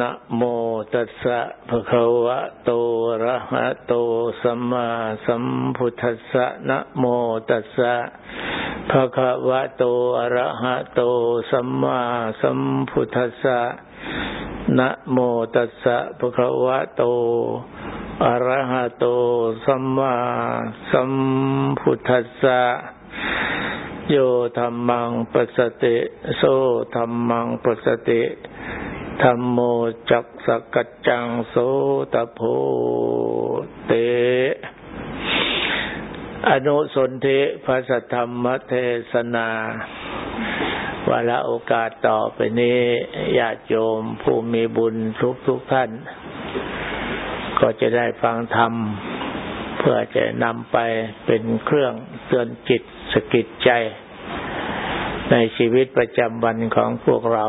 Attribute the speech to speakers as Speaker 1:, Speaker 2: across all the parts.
Speaker 1: นะโมตัสสะภะคะวะโตอะระหะโตสัมมาสัมพุทธัสสะนะโมตัสสะภะคะวะโตอะระหะโตสัมมาสัมพุทธัสสะนะโมตัสสะภะคะวะโตอะระหะโตสัมมาสัมพุทธัสสะโยธรรมังปัสสติโสธรรมังปัสสติ ธรรมโมจักสกัจจังโสตโพเต อนุสนธิพระสัทธรรมเทศนาวาระโอกาสต่อไปนี้ญาติโยมผู้มีบุญทุกทุกท่าน ก็จะได้ฟังธรรม เพื่อจะนำไปเป็นเครื่องเตือนจิตสกิดใจ ในชีวิตประจำวันของพวกเรา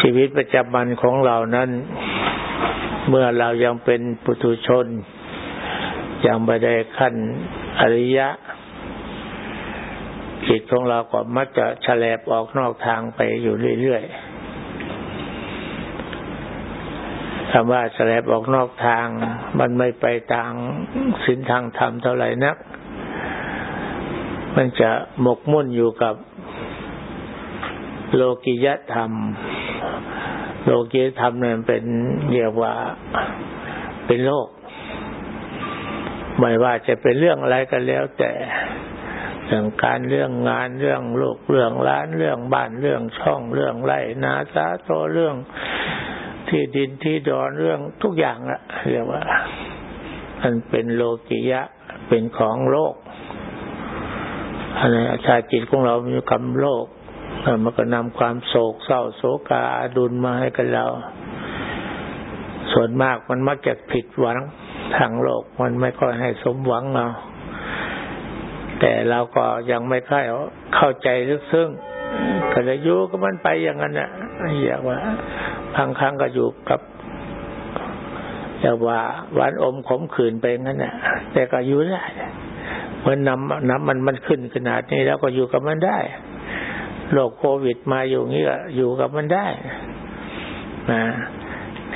Speaker 1: ชีวิตประจำวันของเรานั้น เมื่อเรายังเป็นปุถุชน ยังไม่ได้ขั้นอริยะ จิตของเราก็มักจะฉลบออกนอกทางไปอยู่เรื่อยๆคำว่าฉลบออกนอกทาง มันไม่ไปทางสินทางธรรมเท่าไหร่นัก มันจะหมกมุ่นอยู่กับโลกิยธรรม โลกีธรรมเนี่ยเป็นเรียกว่าเป็นโลก ไม่ว่าจะเป็นเรื่องอะไรก็แล้ว แต่เรื่องการเรื่องงานเรื่องลูกเรื่องร้านเรื่องบ้านเรื่องช่องเรื่องไร่นาสาโตเรื่องที่ดินที่ดอนเรื่องทุกอย่างอะเรียกว่ามันเป็นโลกิยะเป็นของโลกอันนี้ชาจิตของเรามีคำโลก มันก็นำความโศกเศร้าโศกาอาดุลมาให้กับเรา ส่วนมากมันมักจะผิดหวังทางโลกมันไม่ค่อยให้สมหวังเราแต่เราก็ยังไม่ค่อยเข้าใจลึกซึ้งก็เลยอยู่ก็มันไปอย่างนั้นน่ะอย่างว่าบางครั้งก็อยู่กับอยางว่าหวานอมขมขื่นไปงั้นน่ะ แต่ก็อยู่ได้เมื่อน้ำน้ำมันมันขึ้นขนาดนี้แล้วก็อยู่กับมันได้ โรคโควิดมาอยู่งี้ก็อยู่กับมันได้นะ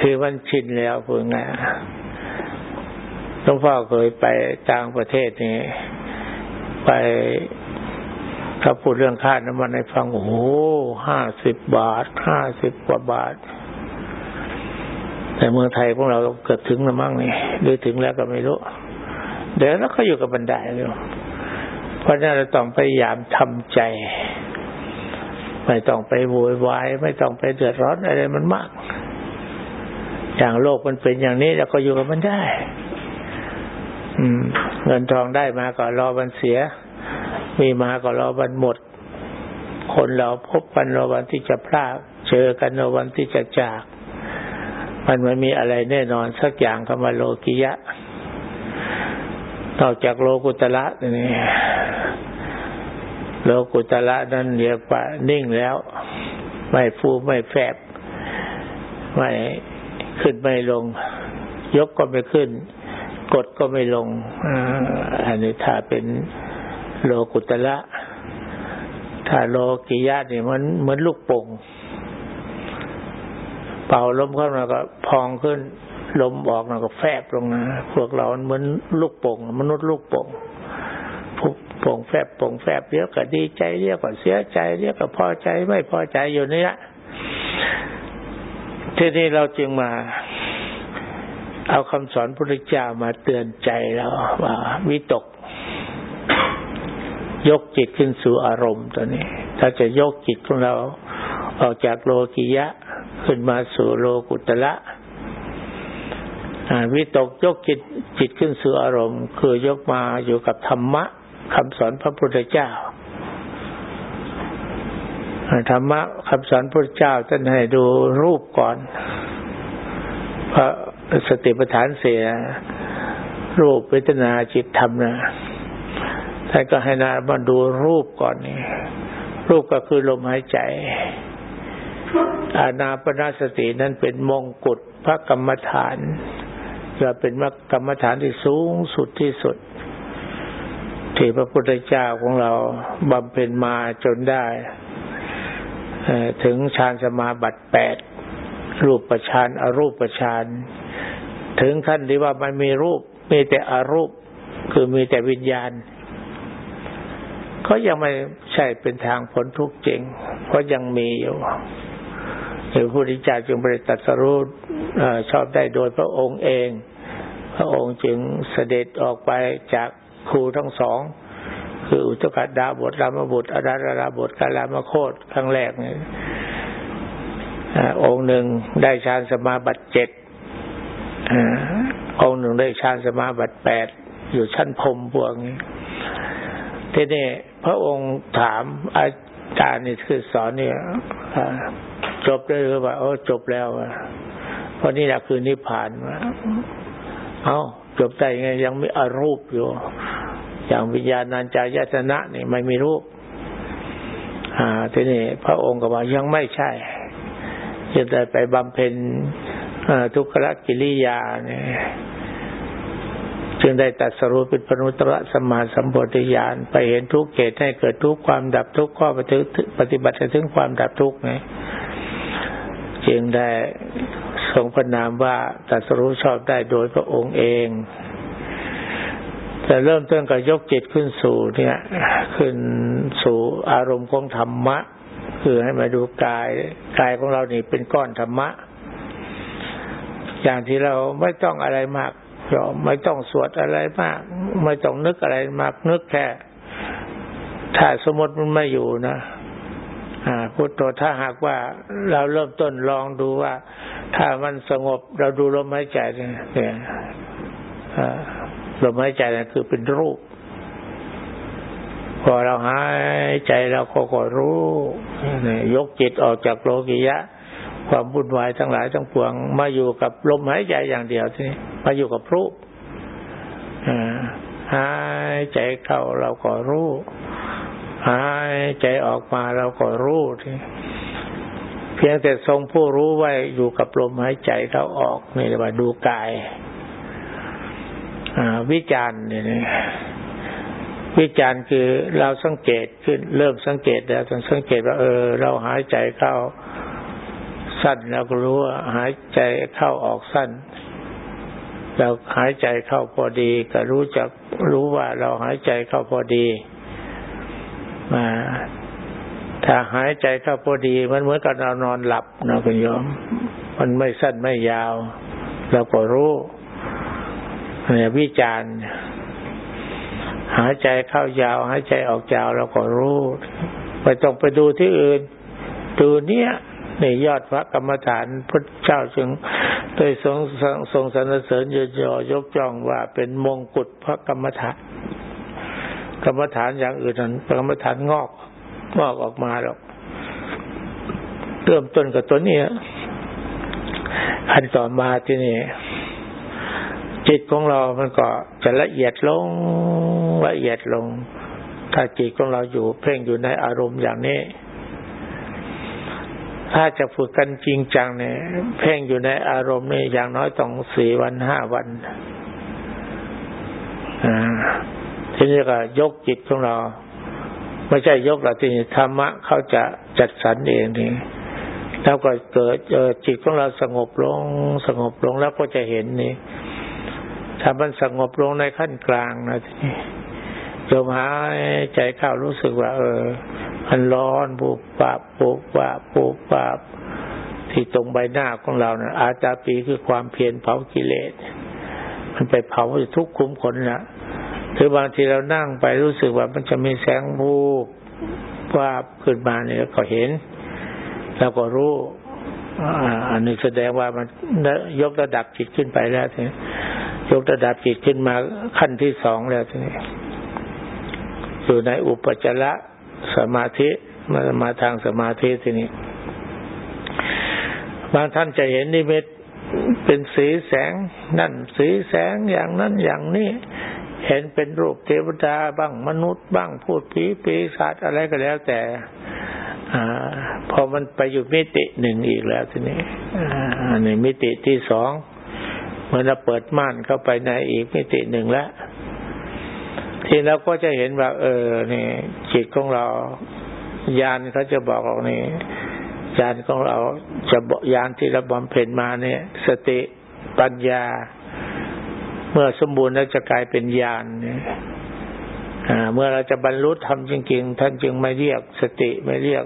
Speaker 1: คือมันชินแล้วพูดง่ายหลวงพ่อเคยไปต่างประเทศนี่ไปเขาพูดเรื่องค่าน้ำมันให้ฟัง โอ้โหห้าสิบบาท ห้าสิบกว่าบาท แต่เมืองไทยพวกเราเกือบถึงแล้วมั้งนี่หรือถึงแล้วก็ไม่รู้ เดี๋ยวแล้วเราอยู่กับบันไดเลยเพราะนั้นเราต้องพยายามทำใจ ไม่ต้องไปโวยวายไม่ต้องไปเดือดร้อนอะไรมันมาก อย่างโลกมันเป็นอย่างนี้แล้วก็อยู่กับมันได้ อืม เงินทองได้มาก็รอวันเสีย มีมาก็รอวันหมด คนเราพบกันรอวันที่จะพลาดเจอกันรอวันที่จะจาก มันไม่มีอะไรแน่นอนสักอย่างคำว่าโลกิยะนอกจากโลกุตละนี่ โลกุตละนั้นเรียกว่านิ่งแล้ว ไม่ฟูไม่แฝบไม่ขึ้นไม่ลง ยกก็ไม่ขึ้น กดก็ไม่ลงอันนี้ถ้าเป็นโลกุตละถ้าโลกิยะนี่มันเหมือนลูกโป่งเป่าลมเข้ามาก็พองขึ้น ลมออกมาก็แฟบลงนะพวกเราเหมือนลูกโป่งมนุษย์ลูกโป่ง ป่งแฟบป่งแฟบเรียกก็ดีใจเรียกก็เสียใจเรียกก็พอใจไม่พอใจอยู่นี่ะทีนี้เราจึงมาเอาคำสอนพระพุทธเจ้ามาเตือนใจเราว่าวิตก ยกจิตขึ้นสู่อารมณ์ตัวนี้ ถ้าจะยกจิตของเราออกจากโลกิยะขึ้นมาสู่โลกุตละวิตกยกจิตจิตขึ้นสู่อารมณ์ คือยกมาอยู่กับธรรมะ คำสอนพระพุทธเจ้าธรรมะคำสอนพระเจ้าท่านให้ดูรูปก่อน พระสติปัฏฐานเสีย รูปเวทนาจิตธรรมนะท่านก็ให้นามาดูรูปก่อนนี่รูปก็คือลมหายใจ อานาปนาสตินั้นเป็นมงกุฎพระกรรมฐานจะเป็นกรรมฐานที่สูงสุดที่สุด ที่พระพุทธเจ้าของเราบำเพ็ญมาจนได้ถึงฌานสมาบัติแปดรูปประชานอรูปประชานถึงขั้นที่ว่ามันมีรูป มีแต่อรูป คือมีแต่วิญญาณก็ยังไม่ใช่เป็นทางผลทุกข์จริง เพราะยังมีอยู่หรือผู้ที่จาจึงบริตัสรู้ชอบได้โดยพระองค์เอง พระองค์จึงเสด็จออกไปจาก ครูทั้งสอง คืออุตกดาบทรามบุตรอดาราบทกาลามโคตครั้งแรกนี่องค์หนึ่งได้ฌานสมาบัติเจ็ดองค์หนึ่งได้ฌานสมาบัติแปดอยู่ชั้นพรมพวกนี้ทีนี้พระองค์ถามอาจารย์นี่คือสอนเนี่ยจบได้หรือเปล่าโอ้จบแล้วเพราะนี่แหละคือนิพพานเอาจบได้ไงยังไม่อรูปอยู่ อย่างวิญญาณัญจายตนะนี่ไม่มีรูป อ่าทีนี้พระองค์ก็บอกยังไม่ใช่จะได้ไปบำเพ็ญทุกขกิริยาเนี่ยจึงได้ตัดสรุปเป็นปนุตระสมาสัมปธิญาณไปเห็นทุกเกตให้เกิดทุกความดับทุกข้อปฏิบัติถึงความดับทุกไงจึงได้ทรงพระนามว่าตัดสรุปชอบได้โดยพระองค์เอง แต่เริ่มต้นกับยกจิตขึ้นสู่เนี่ย ขึ้นสู่อารมณ์ของธรรมะ คือให้มาดูกายกายของเรานี่เป็นก้อนธรรมะ อย่างที่เราไม่ต้องอะไรมากเราไม่ต้องสวดอะไรมาก ไม่ต้องนึกอะไรมากนึกแค่ ถ้าสมมติมันไม่อยู่นะอ่าพุทโธถ้าหากว่าเราเริ่มต้นลองดูว่า ถ้ามันสงบเราดูลมหายใจเนี่ย ลมหายใจนั่นคือเป็นรูป พอเราหายใจเราก็ก็รู้ยกจิตออกจากโลกิยะ ความวุ่นวายทั้งหลายทั้งปวง มาอยู่กับลมหายใจอย่างเดียวทีมาอยู่กับรูปหายใจเข้าเราก็รู้หายใจออกมาเราก็รู้ทีเพียงแต่ทรงผู้รู้ไว้อยู่กับลมหายใจเข้าออกนี่เรียกว่าดูกาย วิจารณ์เนี่ยวิจารณ์คือเราสังเกตขึ้น เริ่มสังเกตแล้วสังเกตว่า เออ เราหายใจเข้าสั้นเราก็รู้ว่าหายใจเข้าออกสั้น เราหายใจเข้าพอดี ก็รู้จักรู้ว่าเราหายใจเข้าพอดีมาถ้าหายใจเข้าพอดี มันเหมือนกับเรานอนหลับนะคุณโยม มันไม่สั้นไม่ยาว เราก็รู้ วิจารณ์หายใจเข้ายาวหายใจออกยาวเราก็รู้ไม่ต้องไปดูที่อื่น ดูเนี้ยนี่ยอดพระกรรมฐานพระเจ้าจึงโดยทรงทรงสรรเสริญยอยกย่องว่าเป็นมงกุฎพระกรรมฐานกรรมฐานอย่างอื่นนั้นกรรมฐานงอกงอกออกมาหรอกเริ่มต้นกับตัวนี้อันต่อมาที่นี่ จิตของเรามันก็จะละเอียดลงละเอียดลง ถ้าจิตของเราอยู่เพ่งอยู่ในอารมณ์อย่างนี้ ถ้าจะฝึกกันจริงจังเนี่ย เพ่งอยู่ในอารมณ์นี่อย่างน้อยต้องสี่วันห้าวันทีนี้ก็ยกจิตของเรา ไม่ใช่ยกหรอกทีนี้ธรรมะเขาจะจัดสรรเองนี่แล้วก็เกิดจิตของเราสงบลงสงบลงแล้วก็จะเห็นนี่ ถ้ามันสงบลงในขั้นกลางนะทีนี้จมหายใจเข้ารู้สึกว่า เออ มันร้อนปุบปับปุบปับปุบปับที่ตรงใบหน้าของเราเนะ่ยอาตาปีคือความเพียรเผากิเลส มันไปเผาทุกคุ้มขนนะคือบางทีเรานั่งไปรู้สึกว่ามันจะมีแสงบูบว่าขึ้นมาเนี่ยก็เห็นเราก็รู้อันนี้แสดงว่ามันยกระดับจิตขึ้นไปแล้วทีย กระดับจิตขึ้นมาขั้นที่สองแล้วทีนี้อยู่ในอุปจาระสมาธิมามาทางสมาธิทีนี้ บางท่านจะเห็นนิมิตเป็นสีแสง นั่นสีแสงอย่างนั้นอย่างนี้ เห็นเป็นรูปเทวดาบ้างมนุษย์บ้างพูดผีปีศาจอะไรก็แล้วแต่อพอมันไปอยู่มิติหนึ่งอีกแล้วทีนี้อันมิติที่สอง มื่อเราเปิดม่านเข้าไปในอีกมิติหนึ่งแล้ว ทีเราก็จะเห็นว่า เออนี่จิตของเรายานเขาจะบอกเนี่ญาณของเราจะญาณที่เราบำเพ็ญมาเนี่ย สติปัญญา เมื่อสมบูรณ์แล้วจะกลายเป็นญาณเนี่ยเมื่อเราจะบรรลุธรรมจริง ๆ ท่านจึงไม่เรียกสติไม่เรียก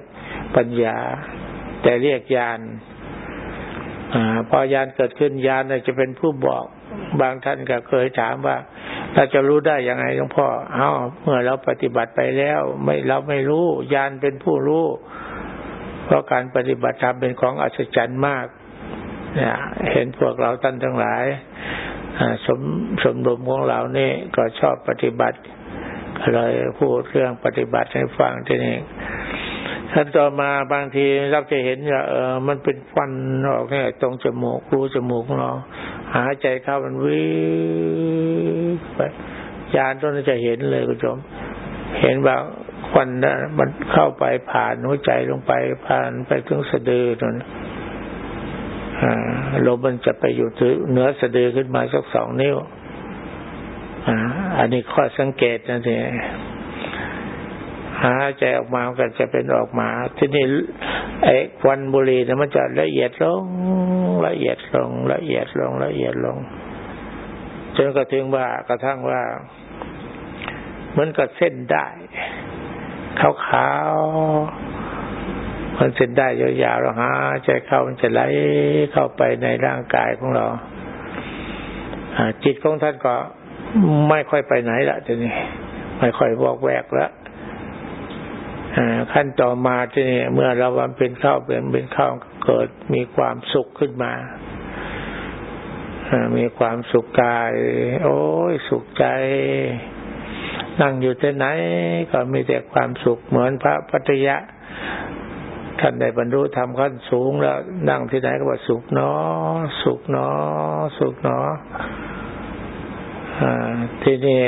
Speaker 1: ปัญญา แต่เรียกญาณ พอญาณเกิดขึ้นญาณจะเป็นผู้บอกบางท่านก็เคยถามว่าเราจะรู้ได้ยังไงหลวงพ่อเอาเมื่อเราปฏิบัติไปแล้ว ไม่เราไม่รู้ญาณเป็นผู้รู้ เพราะการปฏิบัติธรรมเป็นของอัศจรรย์มากเนี่ยเห็นพวกเราท่านทั้งหลายสมสมรมของเรานี่ก็ชอบปฏิบัติเลยพูดเรื่องปฏิบัติให้ฟังที่นี่ ท่านต่อมาบางทีเราจะเห็นว่าเออมันเป็นฟันออกเนี่ยตรงจมูกรูจมูกเราหายใจเข้ามันวิ่งไปยานต้นจะเห็นเลยคุณผู้ชม เห็นว่าควันนะมันเข้าไปผ่านหัวใจลงไปผ่านไปถึงสะดือตรงลมมันจะไปอยู่เหนือสะดือขึ้นมาสักสองนิ้วอันนี้ข้อสังเกตนะที หาใจออกมาก็จะเป็นออกมา ที่นี่ไอ้ควันบุหรี่เนี่ยมันจะละเอียดลง ละเอียดลง ละเอียดลง ละเอียดลง จนกระทั่งว่ากระทั่งว่าเหมือนกับเส้นได้ขาวๆมันเส้นได้ยาวๆแล้วหาใจเข้ามันจะไหลเข้าไปในร่างกายของเราจิตของท่านก็ไม่ค่อยไปไหนละทีนี้ไม่ค่อยวอกแวกแล้ว ขั้นต่อมาที่นี่เมื่อเราวันเป็นข้าวเป็นเป็นข้าวเกิดมีความสุขขึ้นมามีความสุขกาย โอ้ยสุขใจ นั่งอยู่ที่ไหน ก็มีแต่ความสุขเหมือนพระพัทยะท่านได้บรรลุธรรมขั้นสูงแล้ว นั่งที่ไหนก็ว่าสุขเนาะสุขเนาะสุขเนาะที่นี่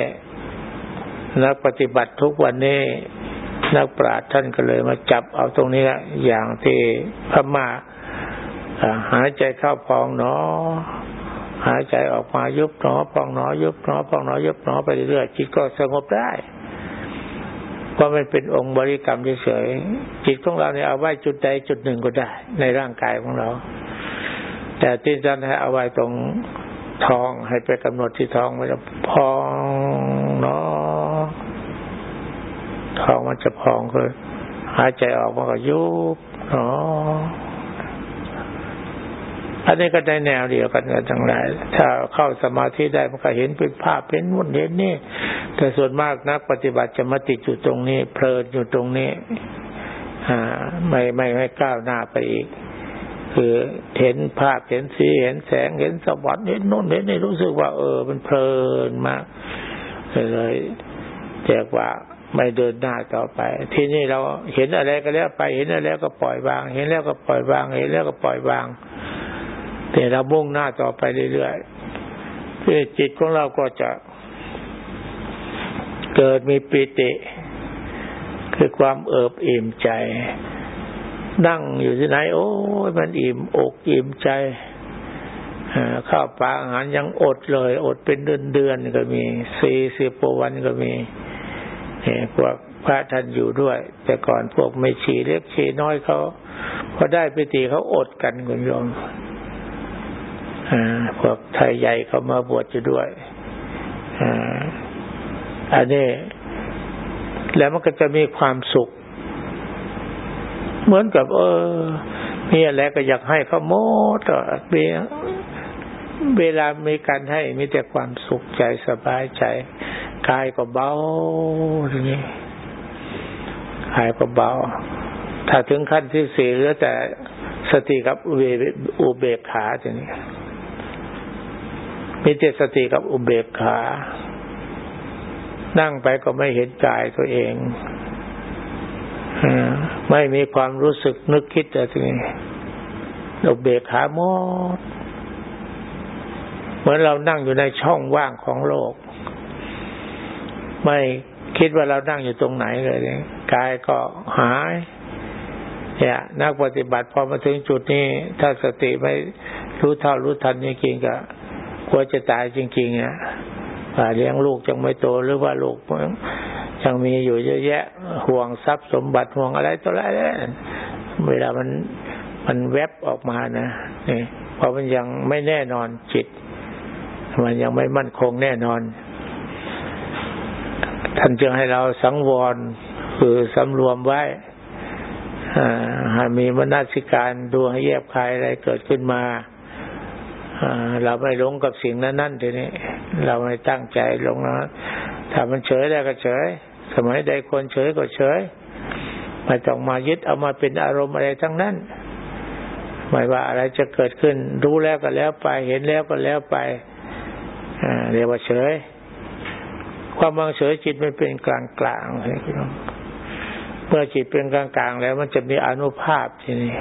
Speaker 1: นักปฏิบัติทุกวันนี้ นักปราชญ์ท่านก็เลยมาจับเอาตรงนี้อย่างที่พม่าหายใจเข้าพองหนอหายใจออกมายุบหนอพองหนอยุบหนอพองหนอยุบหนอไปเรื่อยจิตก็สงบได้เพราะมันเป็นองค์บริกรรมเฉยๆจิตของเราเนี่ยเอาไว้จุดใดจุดหนึ่งก็ได้ ในร่างกายของเรา แต่ที่ท่านให้เอาไว้ตรงท้องให้ไปกำหนดที่ท้องมันจะพองเนาะ ท้องมันจะพองคือหายใจออกมันก็ยุบเนาะอันนี้ก็ได้แนวเดียวกันกันทั้งหลาย ถ้าเข้าสมาธิได้มันก็เห็นเป็นภาพเป็นมุนเห็นนี่ แต่ส่วนมากนักปฏิบัติจะมาติดอยู่ตรงนี้ เพลินอยู่ตรงนี้ อ่า ไม่ไม่ไม่ก้าวหน้าไปอีก คือเห็นภาพเห็นสีเห็นแสงเห็นสวรรค์เห็นโน่นเห็นนี่รู้สึกว่า เออ มันเพลินมากเลยเรียกว่า ไม่เดินหน้าต่อไป ที่นี่เราเห็นอะไรก็แล้วไป เห็นอะไรแล้วก็ปล่อยวาง เห็นแล้วก็ปล่อยวาง เห็นแล้วก็ปล่อยวาง แต่เรามุ่งหน้าต่อไปเรื่อยๆจิตของเราก็จะเกิดมีปิติ คือความเอิบอิ่มใจนั่งอยู่ที่ไหน โอ้ยมันอิ่มอกอิ่มใจข้าวปลาอาหารยังอดเลย อดเป็นเดือนเดือนก็มีสี่สิบวันก็มี พวกพระท่านอยู่ด้วย แต่ก่อนพวกไม่ชีเล็กชีน้อยเขาพอได้ไปตีเขาอดกันคุณโยมพวกไทยใหญ่เขามาบวชอยู่ด้วยอันนี้ แล้วมันก็จะมีความสุข เหมือนกับ เออมีอะไรก็อยากให้เขาโมตเบียเวลามีการให้มีแต่ความสุขใจสบายใจ กายก็เบาทีนี้กายก็เบา ถ้าถึงขั้นที่สี่เหลือแต่สติกับอุเบอุเบกขาทีนี้มีแต่สติกับอุเบกขา นั่งไปก็ไม่เห็นกายตัวเองไม่มีความรู้สึกนึกคิดแต่ทีนี้เราเบกขาหมดเหมือนเรานั่งอยู่ในช่องว่างของโลก ไม่คิดว่าเรานั่งอยู่ตรงไหนเลยกายก็หายเนี่ยนักปฏิบัติพอมาถึงจุดนี้ ถ้าสติไม่รู้เท่ารู้ทันจริงๆก็กลัวจะตายจริงๆอะเลี้ยงลูกจังไม่โตหรือว่าลูกยังมีอยู่เยอะแยะ ห่วงทรัพย์สมบัติห่วงอะไรต่ออะไรเวลามันมันแวบออกมานะนี่เพราะมันยังไม่แน่นอนจิต มันยังไม่มั่นคงแน่นอน ท่านจึงให้เราสังวรคือสำรวมไว้หากมีมนสิการดูให้แยบคายอะไรเกิดขึ้นมาเราไม่หลงกับสิ่งนั้นนั่นทีนี้ เราไม่ตั้งใจหลงนะถ้ามันเฉยได้ก็เฉย สมัยใดคนเฉยก็เฉยไม่ต้องมายึดเอามาเป็นอารมณ์อะไรทั้งนั้นไม่ว่าอะไรจะเกิดขึ้น รู้แล้วก็แล้วไป เห็นแล้วก็แล้วไปเรียกว่าเฉย ความวางเฉยจิตมันเป็นกลางกลางเลยพี่น้องเมื่อจิตเป็นกลางกลางแล้ว มันจะมีอนุภาพทีนี้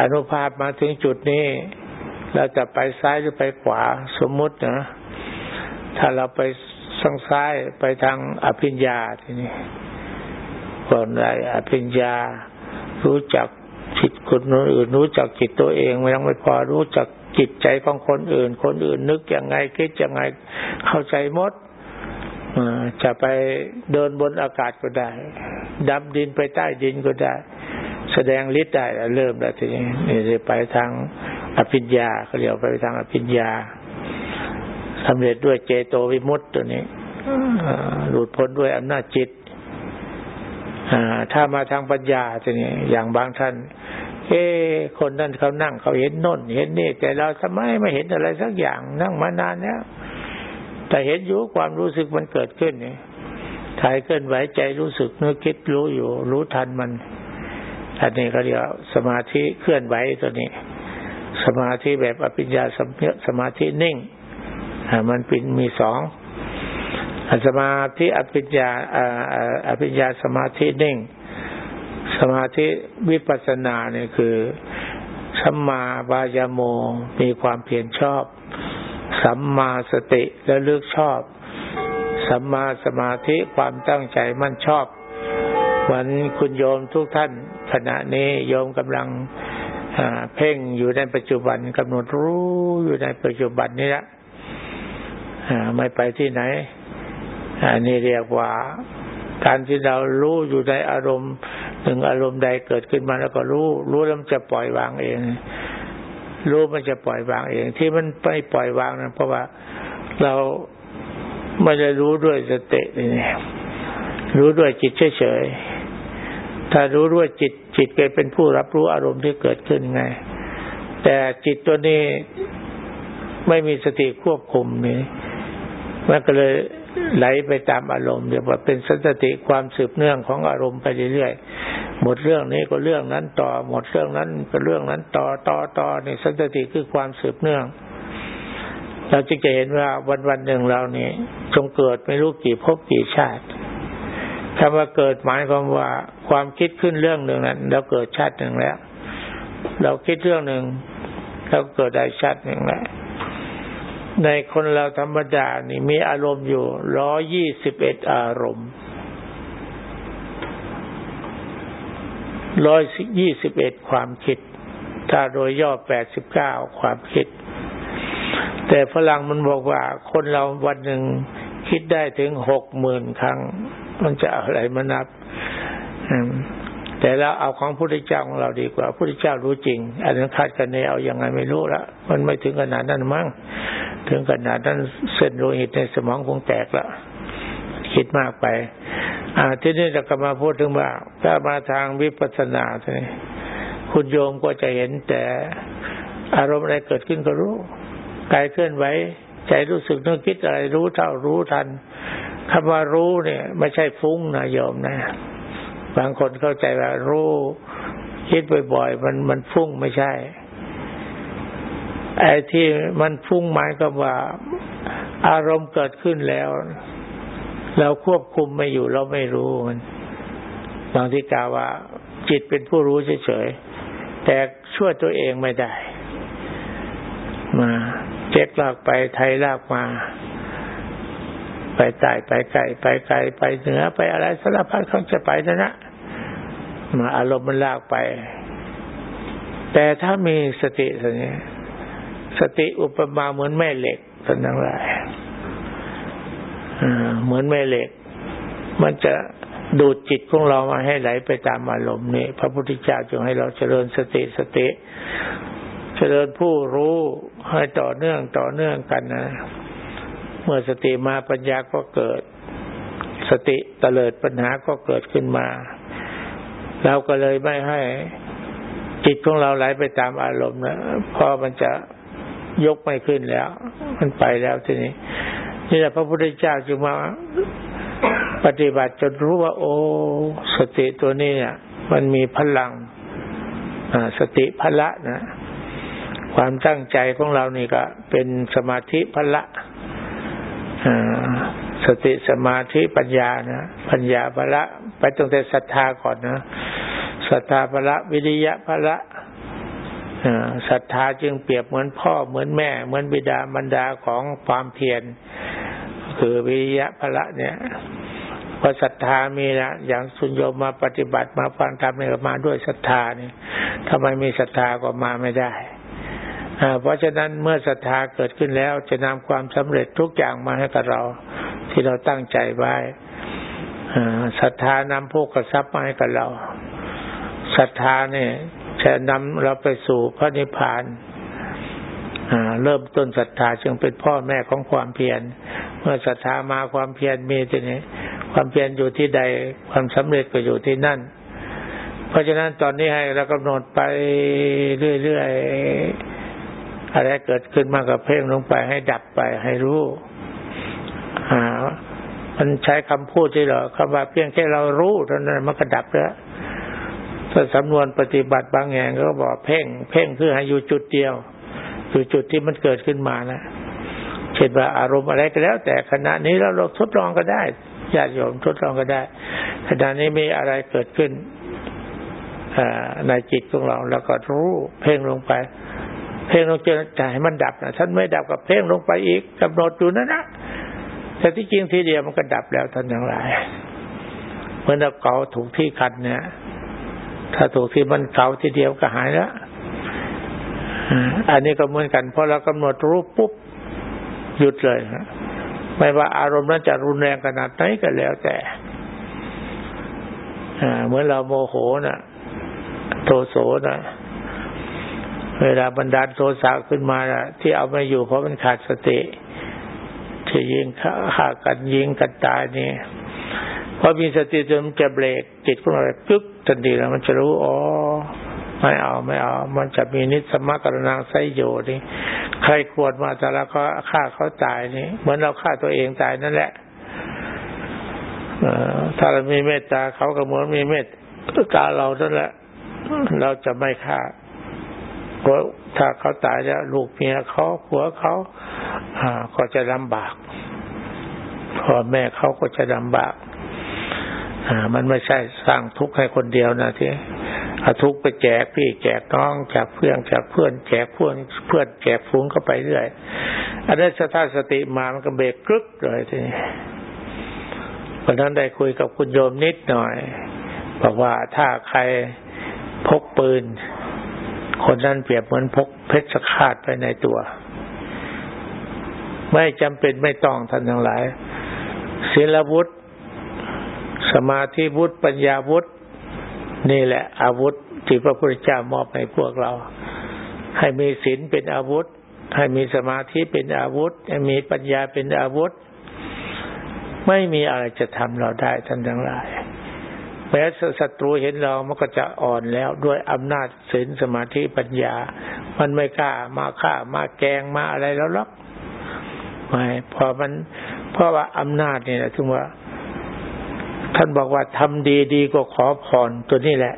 Speaker 1: อนุภาพมาถึงจุดนี้ เราจะไปซ้ายหรือไปขวาสมมุตินะถ้าเราไปทางซ้ายไปทางอภิญญาทีนี้คนใดอภิญญา รู้จักจิตคนอื่น รู้จักจิตตัวเองยังไม่พอรู้จักจิตใจของคนอื่น คนอื่นนึกยังไงคิดยังไงเข้าใจหมด จะไปเดินบนอากาศก็ได้ดำดินไปใต้ดินก็ได้ แสดงฤทธิ์ได้เริ่มแล้วทีนี้นี่ไปทางอภิญญาเขาเรียกไปทางอภิญญาสำเร็จด้วยเจโตวิมุตต์ตัวนี้หลุดพ้นด้วยอำนาจจิตถ้ามาทางปัญญาทีนี้อย่างบางท่าน เอ้คนนั้นเขานั่งเขาเห็นน่นเห็นนี่แต่เราทำไมไม่เห็นอะไรสักอย่างนั่งมานานแล้ว แต่เห็นอยู่ความรู้สึกมันเกิดขึ้นนี่ถ่ายเคลื่อนไหวใจรู้สึกนึกคิดรู้อยู่ รู้ทันมันอันนี้เขาเรียกสมาธิเคลื่อนไหวตัวนี้ สมาธิแบบอภิญญาสมาธินิ่งมันเป็นมีสองสมาธิอภิญญาอภิญญาสมาธินิ่ง สมาธิวิปัสสนาเนี่ยคือสัมมาวายโมมีความเพียรชอบ สัมมาสติและเลือกชอบ สัมมาสมาธิความตั้งใจมั่นชอบ วันคุณโยมทุกท่าน ขณะนี้โยมกำลังเพ่งอยู่ในปัจจุบันกำหนดรู้อยู่ในปัจจุบันนี้ละไม่ไปที่ไหนอันนี้เรียกว่าการที่เรารู้อยู่ในอารมณ์หนึ่งอารมณ์ใดเกิดขึ้นมาแล้วก็รู้ รู้แล้วมันจะปล่อยวางเอง รู้มันจะปล่อยวางเอง ที่มันไม่ปล่อยวางนั้นเพราะว่าเราไม่ได้รู้ด้วยสตินี่รู้ด้วยจิตเฉยๆถ้ารู้ด้วยจิตจิตเกิดเป็นผู้รับรู้อารมณ์ที่เกิดขึ้นไง แต่จิตตัวนี้ไม่มีสติควบคุมนี่มันก็เลยไหลไปตามอารมณ์เรียกว่าเป็นสติความสืบเนื่องของอารมณ์ไปเรื่อยๆ หมดเรื่องนี้ก็เรื่องนั้นต่อ หมดเรื่องนั้นก็เรื่องนั้นต่อต่อต่อนี่สันติคือความสืบเนื่อง เราจึงจะเห็นว่าวันวันหนึ่งเรานี่จงเกิดไม่รู้กี่ภพกี่ชาติคำว่าเกิดหมายความว่าความคิดขึ้นเรื่องหนึ่งนั้นเราเกิดชาติหนึ่งแล้ว เราคิดเรื่องหนึ่งเราเกิดได้ชาติหนึ่งแล้วในคนเราธรรมดานี่มีอารมณ์อยู่ร้อยี่สิบเอ็ดอารมณ์ ร้อยยี่สิบเอ็ดความคิด ถ้าโดยย่อแปดสิบเก้าความคิด แต่ฝรั่งมันบอกว่าคนเราวันหนึ่งคิดได้ถึงหกหมื่นครั้ง มันจะอะไรมานับแต่เราเอาของพระพุทธเจ้าของเราดีกว่าพระพุทธเจ้ารู้จริงอันนั้นคาดกันเนเอาอยัางไงไม่รู้ละมันไม่ถึงขนาดนั้นมั้งถึงขนาดนั้นเส้นโลหิตในสมองคงแตกละคิดมากไป ที่นี้จะกลับมาพูดถึงว่า ถ้ามาทางวิปัสสนาทีนี้คุณโยมก็จะเห็นแต่อารมณ์อะไรเกิดขึ้นก็รู้กายเคลื่อนไหวใจรู้สึกนึกคิดอะไรรู้เท่ารู้ทันคำว่ารู้เนี่ย ไม่ใช่ฟุ้งนะโยมนะ บางคนเข้าใจว่ารู้ คิดบ่อยๆมันมันฟุ้งไม่ใช่ไอ้ที่มันฟุ้งหมายกับว่า อารมณ์เกิดขึ้นแล้ว เราควบคุมไม่อยู่เราไม่รู้มันบางที่กล่าวว่า จิตเป็นผู้รู้เฉยๆแต่ช่วยตัวเองไม่ได้ มาเจ็กลากไปไทยลากมา ไปใต้ไปไกลไปไกลไปเหนือไปอะไรสารพัดเขาจะไปนะนะมาอารมณ์มันลากไป แต่ถ้ามีสติสัญญาสติอุปมาเหมือนแม่เหล็กท่านทั้งหลาย เหมือนแม่เหล็ก มันจะดูดจิตของเรามาให้ไหลไปตามอารมณ์นี่พระพุทธเจ้าจึงให้เราเจริญสติสติ เจริญผู้รู้ให้ต่อเนื่องต่อเนื่องกันนะ เมื่อสติมาปัญญาก็เกิด สติเตลิดปัญหาก็เกิดขึ้นมา เราก็เลยไม่ให้จิตของเราไหลไปตามอารมณ์นะพอมันจะยกไม่ขึ้นแล้ว มันไปแล้วทีนี้ นี่แหละพระพุทธเจ้าจึงมาปฏิบัติจนรู้ว่า โอ้สติตัวนี้เนี่ย มันมีพลังสติพละนะความตั้งใจของเรานี่ก็เป็นสมาธิพละสติสมาธิปัญญานะปัญญาพละไปตั้งแต่ศรัทธาก่อนนะศรัทธาพละวิริยะพละศรัทธาจึงเปรียบเหมือนพ่อเหมือนแม่ เหมือนบิดามารดาของความเพียร คือวิริยะพละเนี่ยพอศรัทธามีนะอย่างสุญโยมมาปฏิบัติมาฟังธรรมเนี่ยมาด้วยศรัทธานี่ทำไมมีศรัทธาก็มาไม่ได้เพราะฉะนั้นเมื่อศรัทธาเกิดขึ้นแล้วจะนำความสำเร็จทุกอย่างมาให้กับเรา ที่เราตั้งใจไว้ศรัทธานำพวกกระซับมาให้กับเราศรัทธาเนี่ยจะนำเราไปสู่พระนิพพาน เริ่มต้นศรัทธาจึงเป็นพ่อแม่ของความเพียร เมื่อศรัทธามาความเพียรมีทีนี้ความเพียรอยู่ที่ใดความสำเร็จก็อยู่ที่นั่น เพราะฉะนั้นตอนนี้ให้เรากำหนดไปเรื่อยๆอะไรเกิดขึ้นมากับเพ่งลงไปให้ดับไปให้รู้อ่ามันใช้คำพูดที่หรอคำว่าเพียงแค่เรารู้เท่านั้นมันก็ดับแล้วถ้าสำนวนปฏิบัติบางแห่งก็บอกเพ่ง เพ่งคือให้อยู่จุดเดียว อยู่จุดที่มันเกิดขึ้นมานะเช่นว่าอารมณ์อะไรก็แล้ว แต่ขณะนี้เราลองทดลองก็ได้ญาติโยมทดลองก็ได้ขณะนี้มีอะไรเกิดขึ้นในจิตของเราแล้วก็รู้ เพ่งลงไป เพ่งลงจนใจให้มันดับนะท่านไม่ดับกับเพ่งลงไปอีกกำหนดอยู่นั่นนะแต่ที่จริงทีเดียวมันก็ดับแล้วท่านทั้งหลายเมื่อเราเกาถูกที่คันเนี่ย ถ้าถูกที่มันเกาทีเดียวก็หายแล้ว อันนี้ก็เหมือนกันพอเรากำหนดรู้ปุ๊บหยุดเลยฮไม่ว่าอารมณ์นั้นจะรุนแรงขนาดไหนก็แล้วแต่เหมือนเราโมโหนะ่ะ โทโสนะเวลาบรรดาโทสะขึ้นมานะที่เอาไม่อยู่เพราะมันขาดสติที่ยิงฆ่ากันยิงกันตายนี่พอมีสติจนจะเบรกจิตของเรากึกทันทีแล้วมันจะรู้อ๋อ ไม่เอาไม่เอา มันจะมีนิสมกรณังไสโยนี่ใครควรมาแต่ละก็ฆ่าเขาตายนี่เหมือนเราฆ่าตัวเองตายนั่นแหละถ้าเรามีเมตตาเขาก็เหมือนมีเมตตาเรานั่นแหละ เราจะไม่ฆ่าเพราะถ้าเขาตายแล้วลูกเมียเขาผัวเขาอ่าก็จะลำบากพ่อแม่เขาก็จะลำบากอ่ามันไม่ใช่สร้างทุกข์ให้คนเดียวนะที่ อาทุกไปแจกพี่แจกน้องแจกเพื่อนแจกเพื่อนแจกเพื่อนเพื่อนแจกฟุ้งเข้าไปเรื่อยอันนี้สถาสติมามันก็เบรกกรึกเลยทีนี้วันนั้นได้คุยกับคุณโยมนิดหน่อยบอกว่าถ้าใครพกปืน คนนั้นเปรียบเหมือนพกเพชรคาดไปในตัว ไม่จำเป็นไม่ต้องท่านทั้งหลายศีลวุฒิสมาธิวุฒิปัญญาวุฒิ นี่แหละอาวุธที่พระพุทธเจ้ามอบให้พวกเรา ให้มีศีลเป็นอาวุธ ให้มีสมาธิเป็นอาวุธ ให้มีปัญญาเป็นอาวุธ ไม่มีอะไรจะทำเราได้ท่านทั้งหลายแม้ศัตรูเห็นเรามันก็จะอ่อนแล้วด้วยอำนาจศีลสมาธิปัญญา มันไม่กล้ามาฆ่ามาแกงมาอะไรแล้วหรอกไม่พอมันเพราะว่าอำนาจเนี่แหละถึงว่า ท่านบอกว่าทำดีดีก็ขอพรตัวนี้แหละ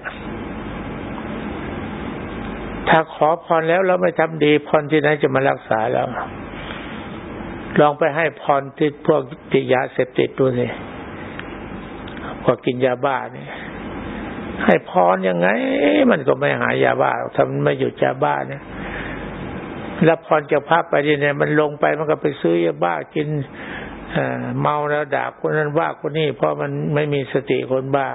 Speaker 1: ถ้าขอพรแล้วเราไม่ทำดีพรที่ไหนจะมารักษาแล้วลองไปให้พรที่พวกติยาเสพติดดูสิพวกกินยาบ้าเนี่ยให้พรยังไง มันก็ไม่หายยาบ้าทำไม่หยุดยาบ้าเนี่ยรับพรจากพระไปเนี่ยมันลงไปมันก็ไปซื้อยาบ้ากิน เมาแล้วด่าคนนั้นว่าคนนี้เพราะมันไม่มีสติคนบ้า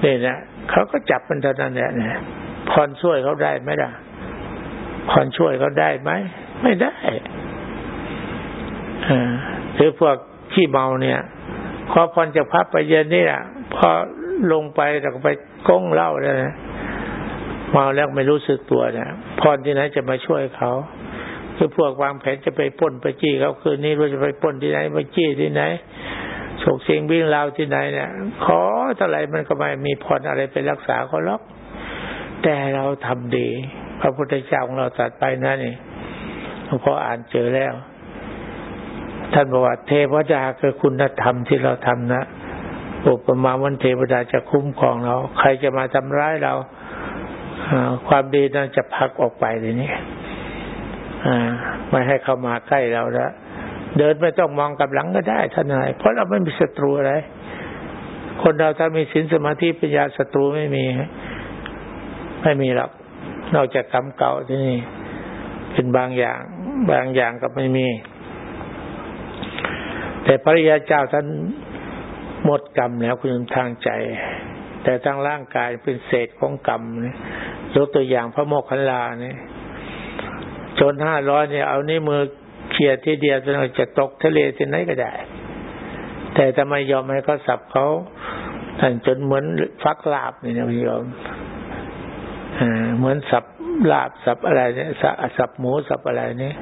Speaker 1: เนี่ยนะเขาก็จับมันเท่านั้นแหละเนี่ยพรช่วยเขาได้ไหมล่ะพรช่วยเขาได้ไหมไม่ได้หรือพวกขี้เมาเนี่ยขอพรจากพระไปเย็นนี่อะพอลงไปแล้วก็ไปก้งเหล้าเลยนะมาแล้วไม่รู้สึกตัวเนี่ยพรที่ไหนจะมาช่วยเขา คือพวกวางแผนจะไปป้นไปจี้เขาคืนนี้เราจะไปป้นที่ไหนไปจี้ที่ไหนฉกเสียงวิ่งราวที่ไหนเนี่ยขอเท่าไรมันก็ไม่มีพรอะไรไปรักษาเขาหรอกแต่เราทำดี พระพุทธเจ้าของเราตัดไปนั่นนี่หลวงพ่ออ่านเจอแล้ว ท่านบอกว่าเทวดาคือคุณธรรมที่เราทำนะอุปมาวันเทวดาจะคุ้มครองเรา ใครจะมาทำร้ายเราความดีนั้นจะพักออกไปทีนี้ ไม่ให้เข้ามาใกล้เราแล้วเดินไม่ต้องมองกับหลังก็ได้ท่านนาย เพราะเราไม่มีศัตรูอะไร คนเราถ้ามีศีลสมาธิปัญญาศัตรูไม่มี ไม่มีหรอกนอกจากกรรมเก่าที่นี่ เป็นบางอย่าง บางอย่างก็ไม่มี แต่พระยาเจ้าท่านหมดกรรมแล้วคุณทางใจ แต่ทางร่างกายเป็นเศษของกรรมยกตัวอย่างพระโมคคัลลาเนี่ย จนห้าร้อยเนี่ยเอานี่มือเขี่ยทีเดียวจนจะตกทะเลที่ไหนก็ได้ แต่ทำไมยอมให้เขาสับเขาท่านจนเหมือนฟักลาบนี่นะยอมเหมือนสับลาบสับอะไรเนี่ยสับหมูสับอะไรเนี่ย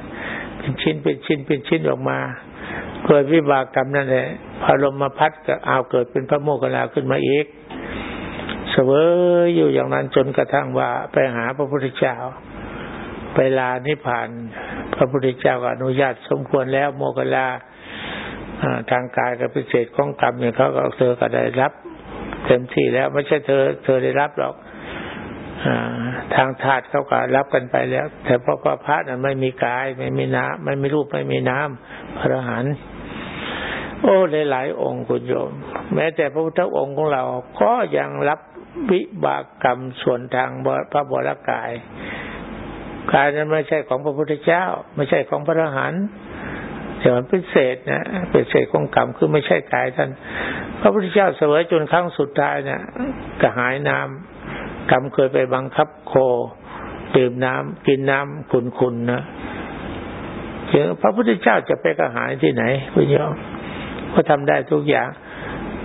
Speaker 1: เป็นชิ้นเป็นชิ้นเป็นชิ้นออกมาเกิดวิบากกรรมนั่นแหละพอลมมาพัดก็เอาเกิดเป็นพระโมคคัลลาขึ้นมาอีกเสวยอยู่อย่างนั้นจนกระทั่งว่าไปหาพระพุทธเจ้า ไปลานิพพานพระพุทธเจ้าอนุญาตสมควรแล้วโมกลาทางกายกับพิเศษของกรรมเนี่ยเขาก็เธอก็ได้รับ เต็มที่แล้วไม่ใช่เธอ เธอได้รับหรอกอทางธาตุเขาก็รับกันไปแล้ว แต่เพราะว่าพระนั้นไม่มีกายไม่มีน้ำไม่มีรูปไม่มีน้ำพระหันโอ้หลายๆองค์คุณโยม แม้แต่พระพุทธองค์ของเราก็ยังรับวิบากกรรมส่วนทางพระบรกาย กายนั้นไม่ใช่ของพระพุทธเจ้า ไม่ใช่ของพระอรหันต์แต่มันเป็นเศษนะเป็นเศษของกรรมคือไม่ใช่กายท่าน พระพุทธเจ้าเสวยจนครั้งสุดท้ายเนี่ยกระหายน้ำกรรมเคยไปบังคับโคดื่มน้ำกินน้ำขุนๆนะถึงพระพุทธเจ้าจะไปกระหายที่ไหนคุณโยมก็ทำได้ทุกอย่าง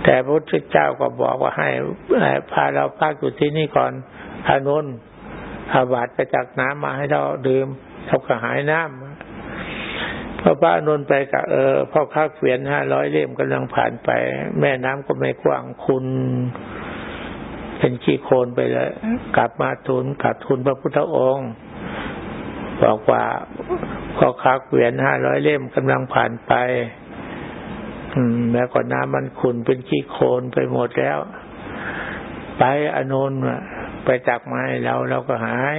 Speaker 1: แต่พระพุทธเจ้าก็บอกว่าให้พาเราพักอยู่ที่นี่ก่อนอานนท์ อาบาดไปจากน้ำมาให้เราดื่มเขาก็หายน้ำพอพระนนไปกับเออพ่อค้าเขียนห้าร้อยเล่มกำลังผ่านไป แม่น้ำก็ไม่กว้างคุณเป็นขี้โคลนไปเลย กลับมาทูลกลับทูลพระพุทธองค์ บอกว่าพ่อค้าเขียนห้าร้อยเล่มกำลังผ่านไป อืม แล้วก็น้ำมันขุนเป็นขี้โคลนไปหมดแล้ว ไปอนุน ไปตักมาให้เราเราก็หาย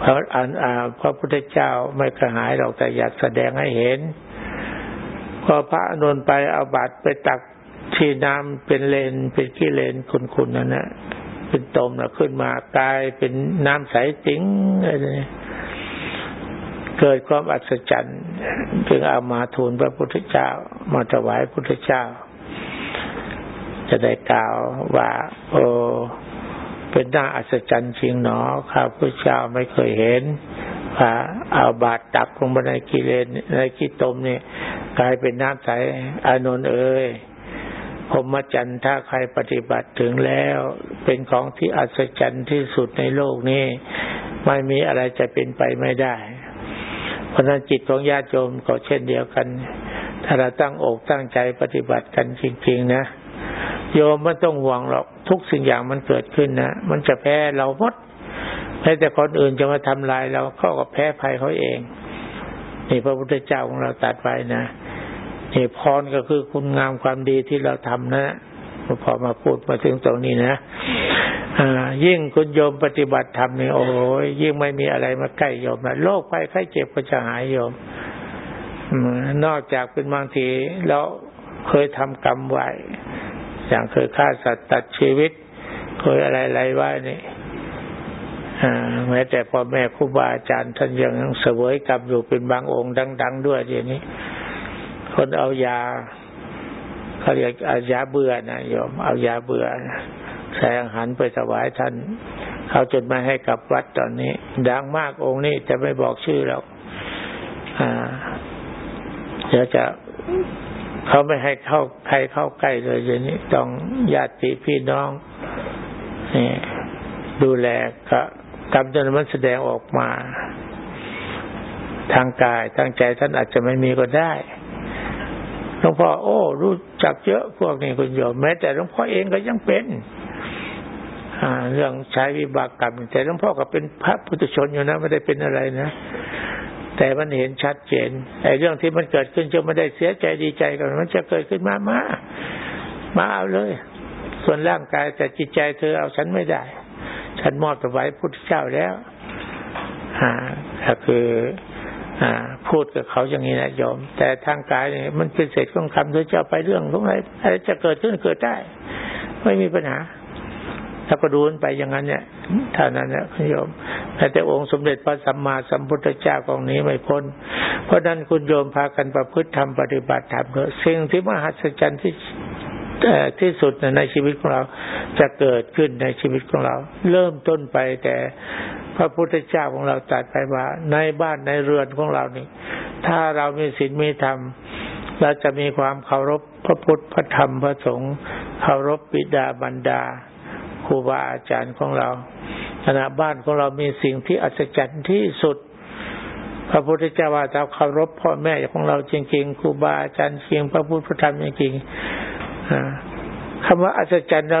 Speaker 1: เพราะอันอาพระพุทธเจ้าไม่กระหายเราแต่อยากแสดงให้เห็นพอพระนนไปเอาบาตรไปตักที่น้ำเป็นเลนเป็นขี้เลนคุณๆนั่นนะเป็นตมแล้วขึ้นมากลายเป็นน้ำใสติ๋งอะไรเกิดความอัศจรรย์จึงเอามาทูลพระพุทธเจ้า มาถวายพระพุทธเจ้า จะได้กล่าวว่า โอ เป็นน่าอัศจรรย์จริงหนอข้าพระเจ้าไม่เคยเห็นว่าเอาบาดตักลงไปในกิเลนในกิตมเนี่ยกลายเป็นน้ำใสอานนท์เอ้ยผมมาจันถ้าใครปฏิบัติถึงแล้ว เป็นของที่อัศจรรย์ที่สุดในโลกนี้ ไม่มีอะไรจะเป็นไปไม่ได้ เพราะนั้นจิตของญาติโยมก็เช่นเดียวกัน ถ้าเราตั้งอกตั้งใจปฏิบัติกันจริง ๆ นะ โยมไม่ต้องห่วงหรอก ทุกสิ่งอย่างมันเกิดขึ้นนะมันจะแพ้เราหมดแม้แต่คนอื่นจะมาทำลายเราเขาก็แพ้ภัยเขาเองนี่พระพุทธเจ้าของเราตัดไว้นะนี่พรก็คือคุณงามความดีที่เราทำนะพอมาพูดมาถึงตรงนี้นะอ่ายิ่งคุณโยมปฏิบัติธรรมนี่โอ้ยยิ่งไม่มีอะไรมาใกล้โยมนะโรคภัยไข้เจ็บก็จะหายโยมนอกจากเป็นบางทีเราเคยทำกรรมไว้ อย่างเคยฆ่าสัตว์ตัดชีวิตเคยอะไรๆไว้นี่แม้แต่พ่อแม่ครูบาอาจารย์ท่านยังเสวยกรรมอยู่เป็นบางองค์ดัง ๆ ด้วยอย่างนี้ คนเอายาเขาเรียกเอายาเบื่อนะโยมเอายาเบื่อใส่อาหารไปถวายท่านเขาจดมาให้กับวัดตอนนี้ ดังมากองค์นี้จะไม่บอกชื่อแล้วเดี๋ยวจะ เขาไม่ให้เข้าใครเข้าใกล้เลยอย่างนี้ต้องญาติพี่น้องนี่ดูแลก็กรรมจนมันแสดงออกมา ทางกายทางใจท่านอาจจะไม่มีก็ได้หลวงพ่อโอ้ รู้จักเยอะพวกนี้คุณโยมแม้แต่หลวงพ่อเองก็ยังเป็นเรื่องใช้วิบากกรรมแต่หลวงพ่อก็เป็นพระพุทธชนอยู่นะไม่ได้เป็นอะไรนะ แต่มันเห็นชัดเจนไอ้เรื่องที่มันเกิดขึ้นจะไม่ได้เสียใจดีใจกันมันจะเกิดขึ้นมามามาเอาเลย ส่วนร่างกายแต่จิตใจเธอเอาฉันไม่ได้ ฉันมอบถวายพุทธเจ้าแล้วอ่าก็คืออ่า พูดกับเขาอย่างนี้นะโยม แต่ทางกายเนี่ยมันเป็นเศษของคำโดยเจ้าไปเรื่องของอะไรอะไรจะเกิดขึ้นเกิดได้ ไม่มีปัญหา ถ้าก็ดูไปอย่างนั้นเนี่ยท่านั้นเนี่ยคุณโยมแต่องค์สมเด็จพระสัมมาสัมพุทธเจ้าของนี้ไม่พ้น เพราะนั้นคุณโยมพากันประพฤติธรรมปฏิบัติธรรมเถอะสิ่งที่มหัศจรรย์ที่ที่สุดในชีวิตของเราจะเกิดขึ้นในชีวิตของเรา เริ่มต้นไปแต่พระพุทธเจ้าของเราตรัสไปว่า ในบ้านในเรือนของเรานี่ ถ้าเรามีศีลมีธรรมเราจะมีความเคารพพระพุทธพระธรรมพระสงฆ์เคารพบิดาบรรดา ครูบาอาจารย์ของเราขณะบ้านของเรามีสิ่งที่อัศจรรย์ที่สุด พระพุทธเจ้าว่าเราเคารพพ่อแม่ของเราจริงๆครูบาอาจารย์จริงพระพุทธธรรมจริงๆคำว่าอัศจรรย์เรา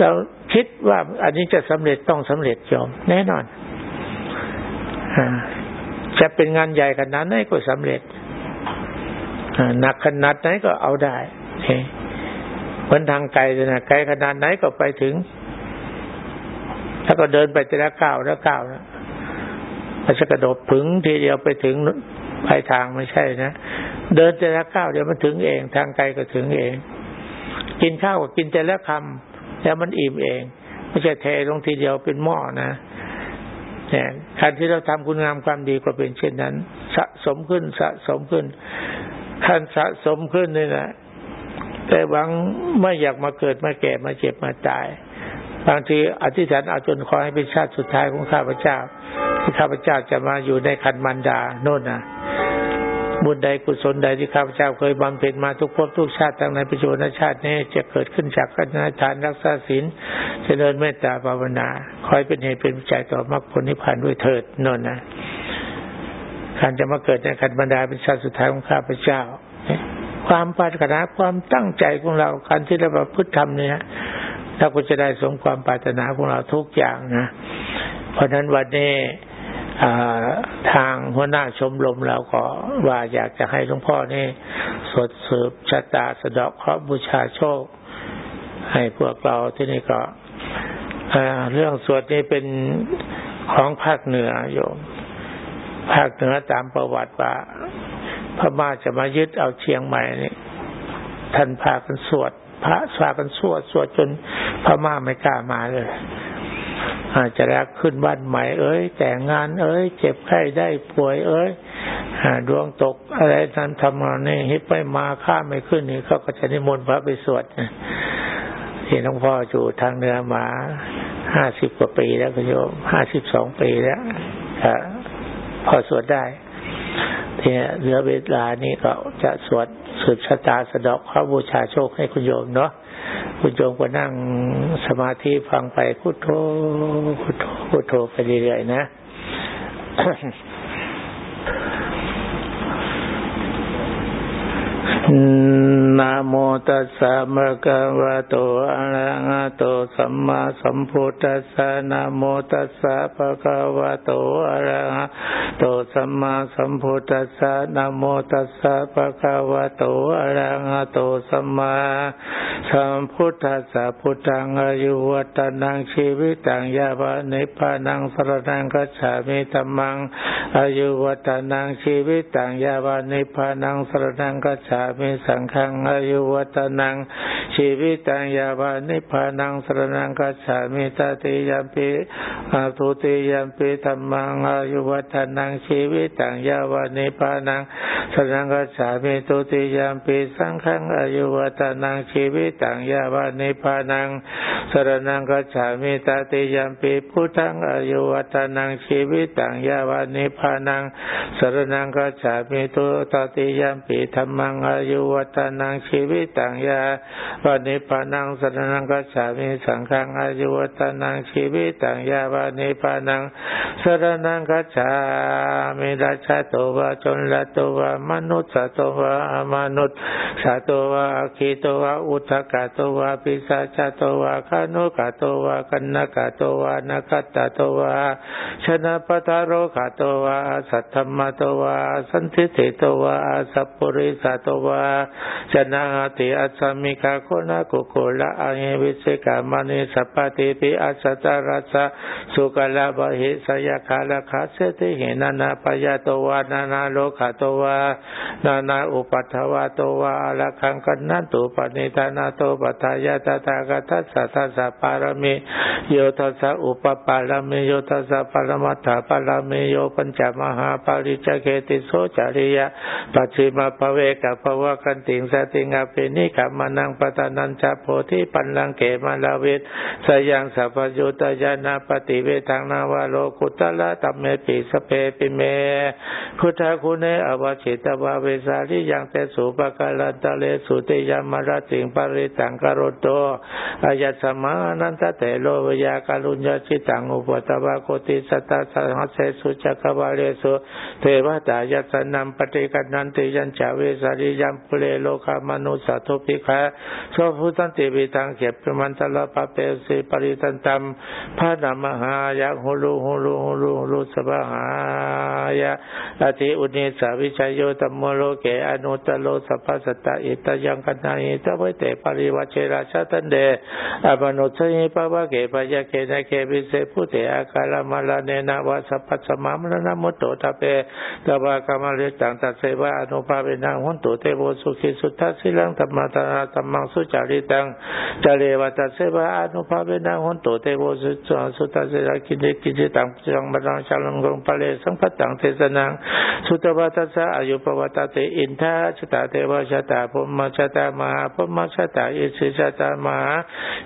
Speaker 1: เราคิดว่าอันนี้จะสำเร็จต้องสำเร็จยอมแน่นอนจะเป็นงานใหญ่ขนาดไหนก็สำเร็จหนักขนาดไหนก็เอาได้ เหมือนทางไกลเลยนะไกลขนาดไหนก็ไปถึงถ้าก็เดินไปแต่ละก้าวละก้าวนะมันจะกระโดดผึงทีเดียวไปถึงปลายทางไม่ใช่นะเดินแต่ละก้าวเดี๋ยวมันถึงเอง ทางไกลก็ถึงเอง กินข้าวก็กินแต่ละคำแล้วมันอิ่มเองไม่ใช่เทลงทีเดียวเป็นหม้อนะเนี่ยการที่เราทำคุณงามความดีก็เป็นเช่นนั้น สะสมขึ้นสะสมขึ้นการสะสมขึ้นนี่นะ แต่หวังไม่อยากมาเกิดมาแก่มาเจ็บมาตาย บางทีอธิษฐานเอาจนขอให้เป็นชาติสุดท้ายของข้าพเจ้าที่ข้าพเจ้าจะมาอยู่ในคันมันดาโน่นนะบุญใดกุศลใดที่ข้าพเจ้าเคยบำเพ็ญมาทุกภพทุกชาติตั้งในปัจจุบันชาตินี้จะเกิดขึ้นจากการทานรักษาศีลเจริญเมตตาภาวนาคอยเป็นเหตุเป็นปัจจัยต่อมรรคผลนิพพานด้วยเถิดโน่นนะการจะมาเกิดในคันบรรดาเป็นชาติสุดท้ายของข้าพเจ้า ความปรารถนาความตั้งใจของเราการที่เราประพฤติธรรมเนี่ยเราก็จะได้สมความปรารถนาของเราทุกอย่างนะ เพราะฉะนั้นวันนี้ทางหัวหน้าชมรมเราก็ว่าอยากจะให้หลวงพ่อนี่สดสืบชะตาสะดอกเคราะห์บูชาโชค ให้พวกเราที่นี่ก็เรื่องสวดนี้เป็นของภาคเหนือโยม ภาคเหนือตามประวัติว่า พม่าจะมายึดเอาเชียงใหม่นี่ท่านพากันสวด พระสวากันสวดสวดจนพม่าไม่กล้ามาเลย อาจจะรักขึ้นบ้านใหม่ เอ้ย แต่งงานเอ้ย เจ็บไข้ได้ป่วยเอ้ยดวงตกอะไรนั้นทำมาเนี่ยฮิปไปมาข้าไม่ขึ้นนี่เขาก็จะนิมนต์พระไปสวดที่หลวงพ่ออยู่ทางเหนือมาห้าสิบกว่าปีแล้วก็โยมห้าสิบสองปีแล้วพอสวดได้ เนี่ยเหลือเวลานี้ก็จะสวดสืบชะตาสะดอกข้าบูชาโชคให้คุณโยมเนาะคุณโยมก็นั่งสมาธิฟังไปพุทโธพุทโธพุทโธไปเรื่อยๆนะนะ โมตัสสะมะกะวะโตอะระหะโตสัมมาสัมพุทธัสสะนะโมตัสสะภะคะวะโตอะระหะโตสัมมาสัมพุทธัสสะนะโมตัสสะภะคะวะโตอะระหะโตสัมมาสัมพุทธัสสะพุทธังอายุวัตนังชีวิตังยาบานิพานังสรนังกัจฉามิธัมมังอายุวัตนังชีวิตังยาบานิพานังสรนังกัจฉามิสังฆังอายุวัตนัง ชีวิตังยาบานิพานังสรนังกัจฉามิตติยามปิอาทุติยามปิธรรมังอายุวัตนัง ชีวิตังยาบานิพานังสรนังกัจฉามิทุติยามปิสังฆังอายุวัตนังชีวิตังยาบานิพานังสรนังกัจฉามิตติยามปิพุทธังอายุวัตนังชีวิตังยาบานิพานังสรนังกัจฉามิตุตติยามปิธรรมังอายุวัฒนังชีวิตังยาวันิพานังสรนังกัจฉามิสังฆังอายุวัฒนังชีวิตังยาวันิพานังสรนังกัจฉามิราชาโตวะจนละโตวะมนุษย์สัตวะมนุษย์สัตวะอคิโตวะอุทกาโตวะปิสาชาโตวะคานุกาโตวะกันนกาโตวะนักตาโตวะชนะปทารโรคาโตวะสัทธรรมโตวะสันทิเติโตวะสัพปริสัตวะชนะติอัสมิกาโคนากุโกละอังวิเศกามณีสัพพติปิอัสตารัสสุกลาบหิสยาคาลคาเสติหินานาปยโตวะนานาโลคาตวะนานาอุปัฏวะโตวะอลคังกันนันตุปณิธานาโตปัฏายาตตากตัสสะทัสสะปารมิโยทัสสะอุปปาลมิโยทัสสะปรมัตถาปารมิโยปัญจมหาปาริจเกติโสจาริยะปัจฉิมาภเวกภวะกันติงสติงงาเปนิกามานังปตานันจะโพธิปันลังเกมาลาเวทสยังสัพยุตยานาปฏิเวทังนาวาโลกุตละตัมเมปิสเปปิเม พุทธคุณเนอวชิตวาเวสาลิยังเตสุปกาลันตะเลสุติยามารติงปริตังกโรโตอายัสมานันตเตโลวยากาลุญญาจิตังอุปตวะโคติสตาสหัสเสสุจักวาเลสุเทวตายัสนัมปฏิกันนันติยัญจเวสาริยัมปุเลโลกามันนุสัตุปิคะโสภุตันติวิตังเขปมันตลปะเปสิปริตันตัมพระนามหายะหุลุหุลุหุลุหุลุสบหายะอธิอุณิสาวิชัยโยตัมโมโลเกอนุตโลสัพพสตตอิตยังกันนาอิตเวเตปริวัชราชตันเดอปนุสยิปวะเกปยะเกนะเกวิเสพุเตอาคาลมาลาเนนาวาสัพพสมามรณมุตโตตะเปตบะกามเลตังตัสเสวะอนุภาเวนังหุนตุเตโวสุขิสุทัสสิลังธรรมตนาธรรมังสุจาริตังจเลวัตเสวะอนุภาเวนังหุนตุเตโวสุจสุทัสสิลังกินิกิจิตังจังมรังชาลังกงปะเลสังพัตังเทศนังสุตวัตสะอายุปวัตเตอินทาชตาเทวชตาภมชตามหาภมชตาอิสิชตามหา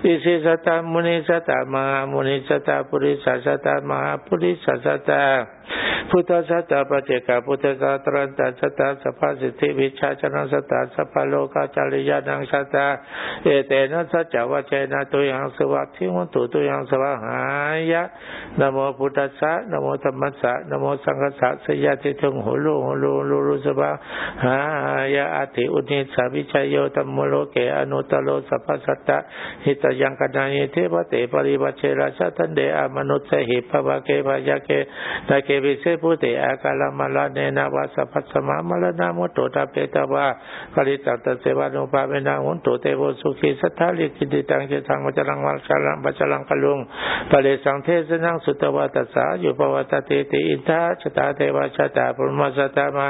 Speaker 1: อิสิชตามุนิชตามหามุนิชตาปุริสชตามหาปุริสชตา พุทธสัตตปเจกาพุทธสัตรันตัสตาสภาสิทธิวิชาชนะสตาสภาโลกาจาริยานังสัตตาเอเตนะสัจจวัชนะตุยังสวัสดิวันตุตุยังสวะหายะนโมพุทธัสสะนโมธรรมัสสะนโมสังฆัสสะสยติถึงหูลูหูลูลูลูสบะหายะอติอุนิสาวิชัยโยตัมโมโลเกอนุตโลสัพพสัตตะหิตยังกันายิเทวเตปริวัชเชราชตันเดอมนุษย์หิภะเกภยะเกตะเกวิเศพุเตอากาลมาลาเนนาวาสพพสมามลนามุตโตตาเปตวะกริตัตเสวานุภาเวนาหุนโตเตโวสุขีสัทธาลิกิติตังเจตังวัจรังวัชลังวัชลังกลุงปะเลสังเทศนังสุตวัตสาอยู่ปวัตติติอินทาชตาเทวชตาปุมสตามา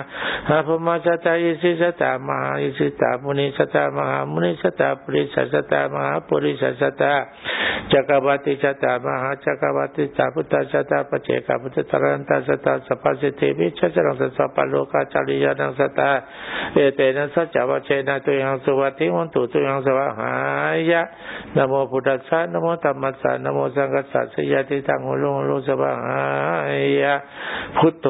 Speaker 1: หาปุมสตาอิสิสตามหาอิสิตามุนิสตามหามุนิสตาปุริสสตามหาปุริสสตาจักรวัติชตามหาจักรวัติตาพุทธชตาปเจกพุทธตรันตสตาสปัสสิทิวิชจรังสัสปะโลกาจาริยานังสตาเอเตนะสัจจวัชเชนะตุยังสุวัสดิวันตุตุยังสวะหายะนโมพุทธัสสะนโมธรรมัสสะนโมสังฆัสสะสยติตังหุลุลุสวะหายะพุทโธ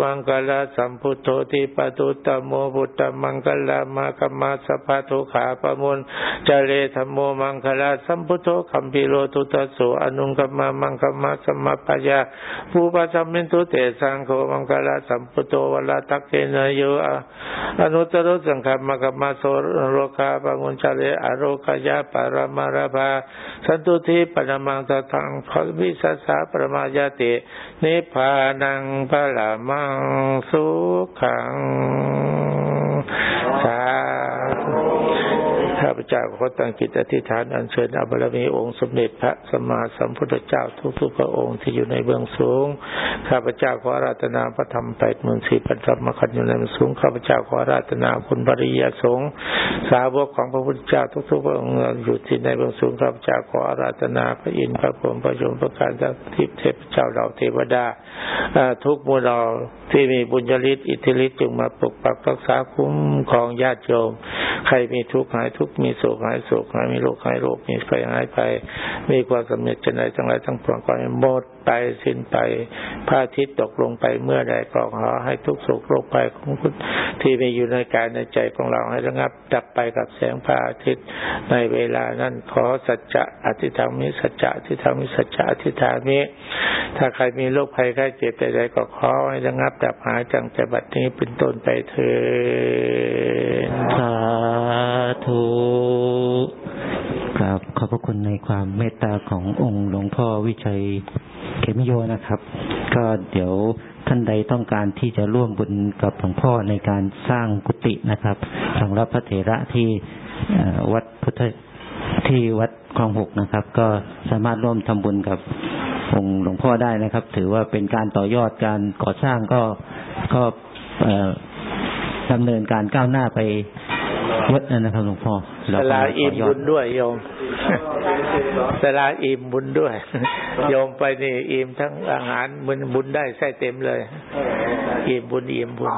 Speaker 1: มังกลาสัมพุทโธทิปตุตโมพุทธมังกลามากรรมาสภะทุขาปมุนจเลธรรมโมมังคลาสัมพุทโธคัมพิโลตุตโสอนุกัมมามังคัมมาสมปยาภูปะจัมมินตุเตสังโฆมังคลาสัมพุโธวลาตักเกนโยอนุตรุสังฆมกัมมาโสโรคาปมุนจเลอโรคยาปารมาราภาสันตุทิปนมังตทังภวิสัสสะปรมายาตินิพพานังพระละมังสุขังสา ข้าพเจ้าขอตั้งจิตอธิษฐานอัญเชิญอาบารมีองค์สมเด็จพระสัมมาสัมพุทธเจ้าทุกๆพระองค์ที่อยู่ในเบื้องสูง ข้าพเจ้าขอราตนาพระธรรมแปดหมื่นสี่พันธรรมขันอยู่ในเบื้องสูง ข้าพเจ้าขอราตนาคุณบริยสงฆ์สาวกของพระพุทธเจ้าทุกๆพระองค์อยู่ที่ในเบื้องสูงข้าพเจ้าขอราตนาพระอินทร์พระพรหมพระยมพระการทิพย์เทพเจ้าเราเทวดาทุกมูลเราที่มีบุญญาฤทธิ์อิทธิฤทธิ์จึงมาปกปักรักษาคุ้มครองญาติโยมใครมีทุกข์หายทุกข์มีโศกหายโศกหายมีโรคหายโรคมีภัยหายภัยมีความสำเร็จจันใดทั้งหลายทั้งปวงก็หมดไปสิ้นไปพระอาทิตย์ตกลงไปเมื่อใดก็ขอให้ทุกสุขโรคภัยของคุณที่มีอยู่ในกายในใจของเราให้ระงับ ดับไปกับแสงพระอาทิตย์ในเวลานั้นขอสัจจะอธิธรรมิสัจจะอธิธรรมิสัจจะอธิธรรมิถ้าใครมีโรคภัยไข้เจ็บใดๆก็ขอให้ระงับ ดับหายจังแต่บัดนี้เป็นต้นไปเถิด
Speaker 2: สาธุครับขอบพระคุณในความเมตตาขององค์หลวงพ่อวิชัย เขมิโยนะครับ ก็เดี๋ยวท่านใดต้องการที่จะร่วมบุญกับหลวงพ่อในการสร้างกุฏินะครับสำหรับพระเถระที่วัดพุทธที่วัดคลองหกนะครับ ก็สามารถร่วมทำบุญกับองค์หลวงพ่อได้นะครับ ถือว่าเป็นการต่อยอดการก่อสร้างก็ก็ดำเนินการก้าวหน้าไป เยอะนะครับหลวงพ่อ
Speaker 1: สลาอิ่มบุญด้วยโยมสลาอิ่มบุญด้วย โยมไปนี่อิ่มทั้งอาหารบุญบุญได้ใส่เต็มเลยอิ่มบุญอิ่มบุญ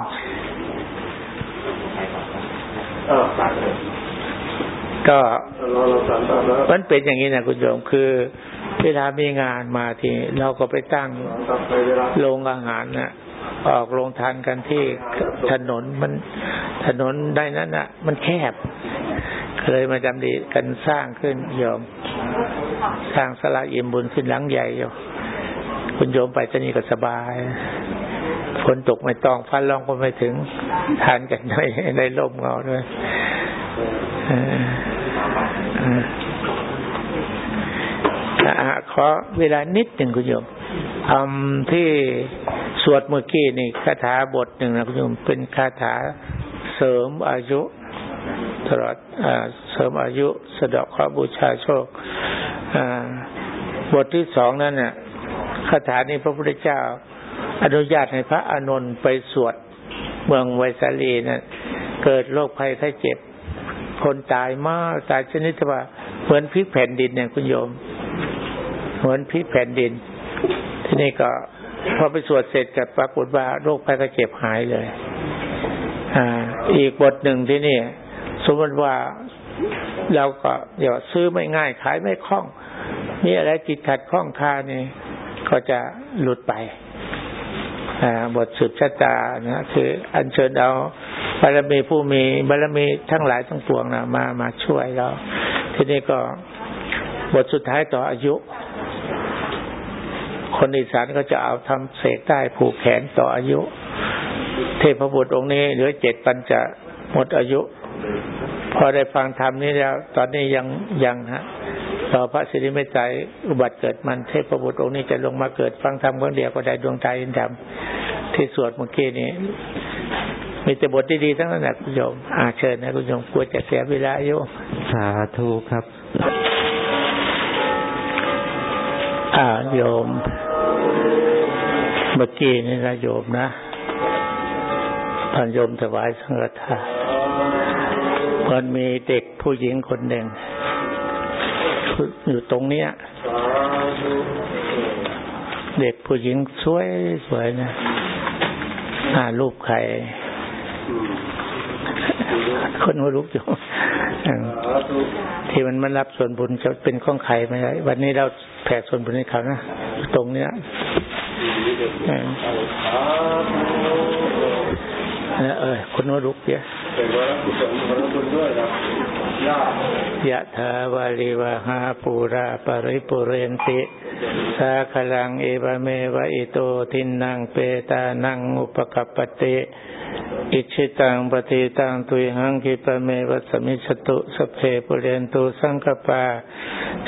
Speaker 1: ก็มันเป็นอย่างนี้นะคุณโยมคือ เวลามีงานมาทีเราก็ไปตั้งโรงอาหารนะออกลงทานกันที่ถนนมันถนนได้นั้นอะ มันแคบเลยมาจำดีกันสร้างขึ้นโยม สร้างสลาอิ่มบุญขึ้นหลังใหญ่โยมคุณโยมไปที่นี่ก็สบายฝนตกไม่ต้องฟันลองก็ไม่ถึงทานกันในในร่มเงาด้วย ขอเวลานิดหนึ่งคุณโยมทำที่สวดเมื่อกี้นี่คาถาบทหนึ่งนะคุณโยมเป็นคาถาเสริมอายุตลอดเสริมอายุสะดอกข้อบูชาโชคบทที่สองนั้นเนี่ยคาถานี้พระพุทธเจ้า อนุญาตให้พระอานนท์ไปสวดเมืองไวสาลีนะ่ะเกิดโรคภัยไข้เจ็บ คนตายมากตายชนิดว่าเหมือนพลิกแผ่นดินเนี่ยคุณโยม เหมือนพิแผ่นดิน ที่นี่ก็พอไปสวดเสร็จกับปรากฏว่าโรคภัยไข้เจ็บหายเลย อ่า อีกบทหนึ่งที่นี่ สมมติว่าเราก็เดี๋ยวซื้อไม่ง่ายขายไม่คล่อง มีอะไรจิตขัดข้องคานี่ก็จะหลุดไปบทสุดชะตานะคืออัญเชิญเอาบารมีผู้มีบารมีทั้งหลายทั้งปวงนะมามาช่วยเรา ทีนี้ก็บทสุดท้ายต่ออายุ คนอีสานก็จะเอาทำเสกได้ผูกแขนต่ออายุ เทพบุตรองค์นี้เหลือเจ็ดปันจะหมดอายุ พอได้ฟังธรรมนี้แล้ว ตอนนี้ยังยังฮะ ต่อพระสิริเมตไตรอุบัติเกิดมันเทพบุตรองค์นี้จะลงมาเกิดฟังธรรมครั้งเดียวก็ได้ดวงใจอินธรรมที่สวดเมื่อกี้นี้มีแต่บทดีๆทั้งนั้นนะคุณโยมอาเชิญนะคุณโยมกลัวจะเสียเวลาโยม
Speaker 2: สาธุครับ
Speaker 1: อ่าโยม เมื่อกี้นี่นะโยมนะท่านโยมถวายสังฆทานมันมีเด็กผู้หญิงคนหนึ่ง อยู่ตรงเนี้ย เด็กผู้หญิงสวยสวยนะหารูปใครคนหัวลุกอยู่ที่มันมันรับส่วนบุญจะเป็นข้องใครไม่ได้วันนี้เราแผ่ส่วนบุญให้เขานะ ตรงเนี้ยเออคนหัวรุกเยอะยะถาวาลิวะหาปูราปริปุเรนติ สาคลังเอวเมวะอิโตทินังเปตานังอุปกปติ อิจฉิตังปัตถิตังตุมหัง ขิปปเมวะ สมิชฌตุ สัพเพปูเรนตุสังกัปปา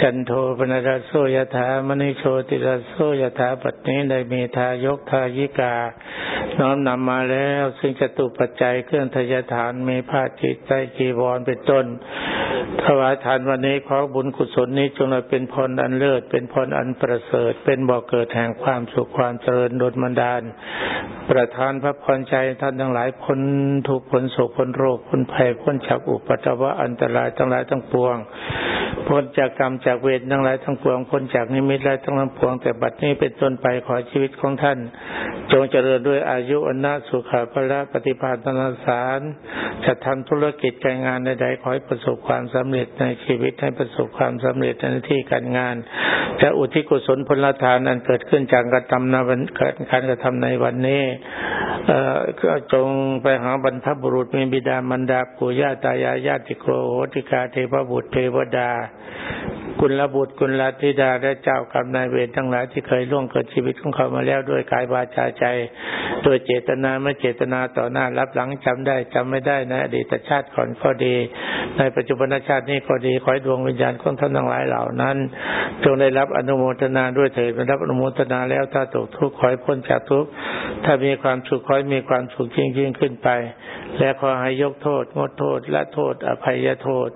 Speaker 1: จันโทปัณณรโสยถามณิโชติรโสยถา บัดนี้ได้มีทายกทายิกา น้อมนำมาแล้ว ซึ่งจตุปัจจัยเครื่องไทยทานมีผ้าไตรจีวรเป็นต้นถวายทานวันนี้ขอบุญกุศลนี้จงเป็นพรอันเลิศเป็นพรอันประเสริฐ เป็นบ่อเกิดแห่งความสุขความเจริญดลบันดาล ประทานพระพรใจท่านทั้งหลายพนทุกพ้นโศกพ้นโรคพ้นภัยพ้นจากอุปัตวะอันตรายทั้งหลายทั้งปวง พ้นจากกรรมจากเวรทั้งหลายทั้งปวง พ้นจากนิมิตหลายทั้งนั้นปวง แต่บัดนี้เป็นต้นไปขอชีวิตของท่าน จงเจริญด้วยอายุอนาสุขาภละปฏิภาณธนสารจะทำธุรกิจการงานใดๆขอให้ประสบความสำเร็จในชีวิตให้ประสบความสำเร็จในที่การงาน จะอุทิศกุศลพลทานนั้นเกิดขึ้นจากการกระทำในวันการกระทำในวันนี้ก็จงไปหาบรรพบุรุษมีบิดามารดาปู่ย่าตายายญาติโกโหติกาเทพบุตรเทวดากุลบุตรกุลธิดาและเจ้ากรรมนายเวรทั้งหลายที่เคยล่วงเกิดชีวิตของเขามาแล้วด้วยกายวาจาใจ โดยเจตนาไม่เจตนาต่อหน้ารับหลังจำได้จำไม่ได้นะอดีตชาติก่อนก็ดี ในปัจจุบันชาตินี้ก็ดีขอให้ดวงวิญญาณของท่านทั้งหลายเหล่านั้นจงได้รับอนุโมทนาด้วยเถิดรับอนุโมทนาแล้วถ้าตกทุกข์ขอให้พ้นจากทุกข์ถ้ามีความสุขขอให้มีความสุขยิ่งยิ่งขึ้นไป และขอให้ยกโทษ งดโทษ และโทษ อภัยโทษ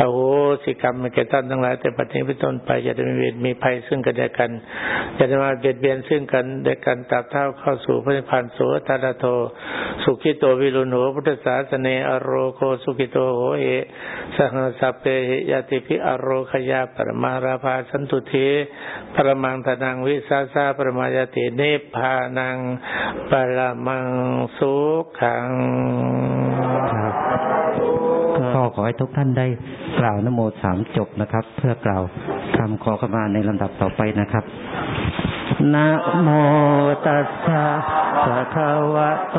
Speaker 1: อโหสิกรรมแก่ท่านทั้งหลาย แต่ปัจจุบันเป็นต้นไปจะได้มีเวรมีภัยซึ่งกันและกันจะได้มาเบียดเบียนซึ่งกันและกันตับเท่าเข้าสู่พระนิพพานโสตตโตสุขิโตวิรุณโหพุทธศาสเนอโรโคสุขิโตโหเอสหสัพเพยติพิอโรคยาปรมาราภาสันตุเทปรมังธนังวิสาสาปรมายติเนพานังปรมังสุขัง
Speaker 2: ก็ขอให้ทุกท่านได้กล่าวนโมสามจบนะครับ เพื่อกล่าวคำขอขมาในลำดับต่อไปนะครับนะโมตัสสะภะคะวะโต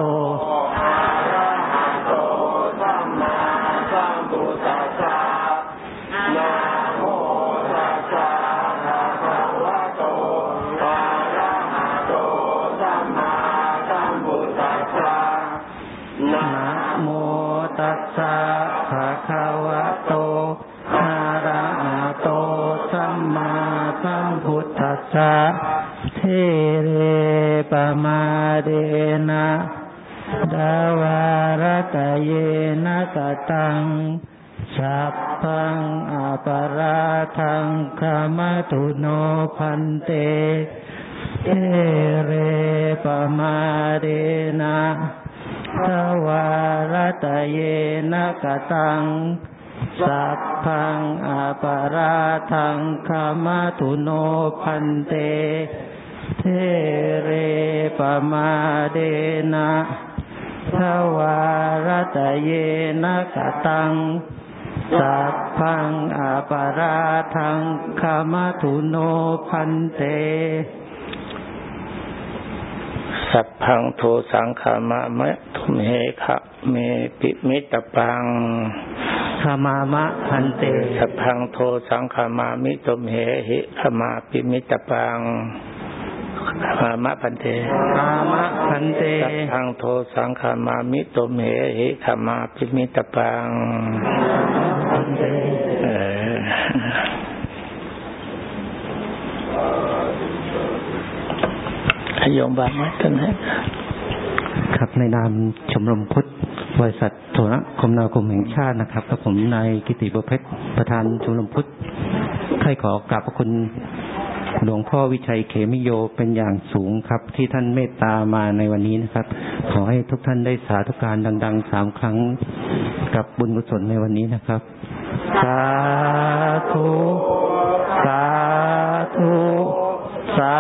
Speaker 2: ปมาเดนะดาวารตเยนะกตังสัพพังอปาราทังคามตุโนพันเตเทเรปมาเดนะทวารตเยนะกตังสัพพังอปาราทังขะมะตุโน ภันเต เถเร ปะมาเทนะทวารัตตะเยนะ กะตัง สัพพังอะปะราธัง ขะมะตุโน ภันเต
Speaker 1: สัพพังโทสัง ขะมะถะ ตุมเหหิปิ เม ขะมิตัพพัง
Speaker 2: ขมามะพันเต
Speaker 1: สัพพังโทสังขามามิตมเหหิขมาปิมิตปัง ขามะพันเต
Speaker 2: ขามะพันเต
Speaker 1: สัพพังโทสังขามามิตมเหหิขมาปิมิตปังพันเตโยมบางไหมท่าน
Speaker 2: ครับในนามชมรมพุทธบริษัทโทรคมนาคมแห่งชาตินะครับกับผมนายกิติบุเพชรประธานชมรมพุทธใครขอกราบพระคุณ หลวงพ่อวิชัยเขมิโยเป็นอย่างสูงครับ ที่ท่านเมตตามาในวันนี้นะครับ ขอให้ทุกท่านได้สาธุการดังๆสามครั้งกับบุญกุศลในวันนี้นะครับ สาธุ สาธุ สา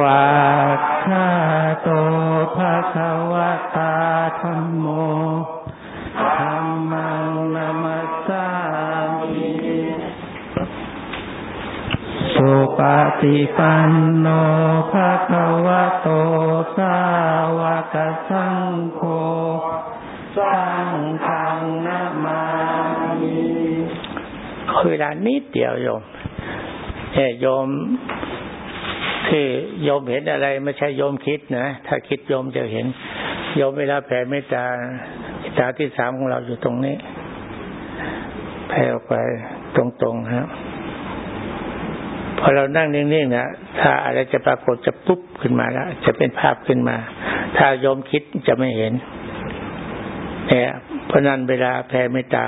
Speaker 2: วากขาโตภะคะวะตาธรรมโมธรรมังนามัสสาสุปฏิปันโนภะคะวะโตสาวกสังโฆสังฆังนามามิ
Speaker 1: คือเวลานิดเดียวโยมเอโยม ที่โยมเห็นอะไรไม่ใช่โยมคิดนะ ถ้าคิดโยมจะเห็น โยมเวลาแผ่เมตตาตาที่สามของเราอยู่ตรงนี้ แผ่ออกไปตรงๆครับพอเรานั่งนิ่งๆนะถ้าอะไรจะปรากฏจะปุ๊บขึ้นมาแล้วจะเป็นภาพขึ้นมา ถ้ายอมคิดจะไม่เห็นเนี่ยเพราะนั้นเวลาแผ่เมตตา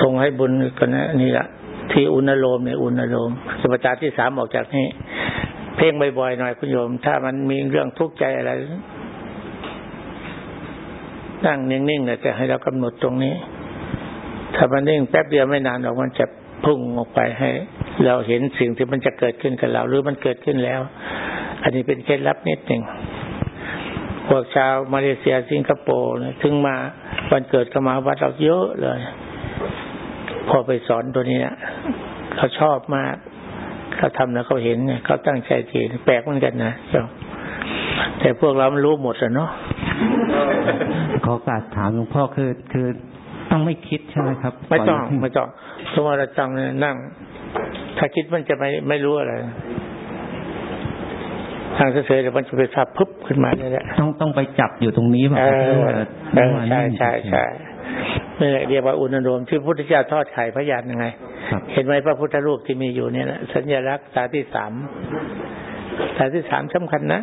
Speaker 1: ส่งให้บุญกันนะนี่แหละที่อุณโลมเนี่ยอุณโลมสมกาที่สามออกจากนี้ เพ่งบ่อยๆหน่อยคุณโยม ถ้ามันมีเรื่องทุกข์ใจอะไรนั่งนิ่งๆเนี่ยจะให้เรากำหนดตรงนี้ ถ้ามันนิ่งแป๊บเดียวไม่นานหรอกมันจะพุ่งออกไปให้ เราเห็นสิ่งที่มันจะเกิดขึ้นกับเรา หรือมันเกิดขึ้นแล้ว อันนี้เป็นเคล็ดลับนิดหนึ่งพวกชาวมาเลเซียสิงคโปร์เนี่ยถึงมาวันเกิดก็มาวัดเราเยอะเลย พอไปสอนตัวนี้เขาชอบมาก เขาทำแล้วเขาเห็นเนี่ยเขาตั้งใจทีแปลกเหมือนกันนะเจ้าแต่พวกเรามันรู้หมดอะเนาะ
Speaker 2: ขอการถามหลวงพ่อคือคือต้องไม่คิดใช่ไหมครับ
Speaker 1: ไม่ต้องไม่ต้องสมมติเราจังเนี่ยนั่ง ถ้าคิดมันจะไม่ไม่รู้อะไรทางเฉยๆแต่มันจะไปสับพึบขึ้นมาเนี่ยแหละ
Speaker 2: ต้องต้องไปจับอยู่ตรงนี้
Speaker 1: แบบใช่ใช่ใช่ นี่เรียกว่าอุณโลมที่พุทธเจ้าทอดไข่พระยานยังไง เห็นไหมพระพุทธรูปที่มีอยู่เนี่ยะสัญลักษณ์ตาที่สามตาที่สามสำคัญนะ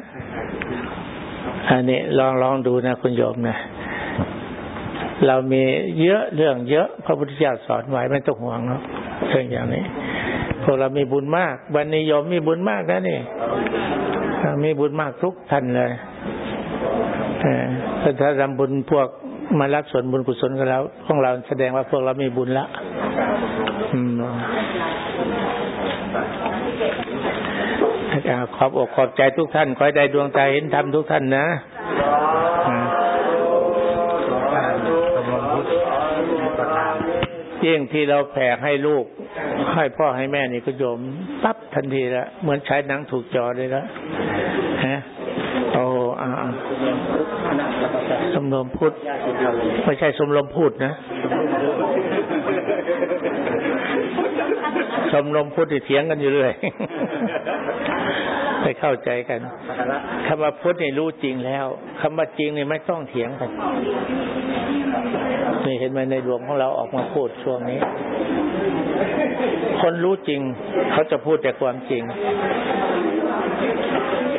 Speaker 1: อันนี้ลองลองดูนะคุณโยมนะเรามีเยอะเรื่องเยอะ พระพุทธเจ้าสอนไว้ไม่ต้องห่วงเนาะเรื่องอย่างนี้พวกเรามีบุญมากวันนี้โยมมีบุญมากนะนี่มีบุญมากทุกท่านเลยถ้าทำบุญพวก มารับส่วนบุญกุศลกันแล้วพวกเราแสดงว่าพวกเรามีบุญละขอบอกขอบใจทุกท่าน ขอให้ได้ดวงใจเห็นธรรมทุกท่านนะยิ่งที่เราแผ่ให้ลูก ให้พ่อให้แม่นี่ก็โยมปั๊บทันทีละเหมือนใช้หนังถูกจอเลยละฮะโอ้อาสม รมพุทธไม่ใช่สมรมพูดนะสมรมพุทธเถียงกันอยู่เลยไปเข้าใจกันคำว่าพุทธนี่รู้จริงแล้วคำว่าจริงนี่ไม่ต้องเถียงกันนี่เห็นไหมในหลวงของเราออกมาพูดช่วงนี้ คนรู้จริง เขาจะพูดแต่ความจริง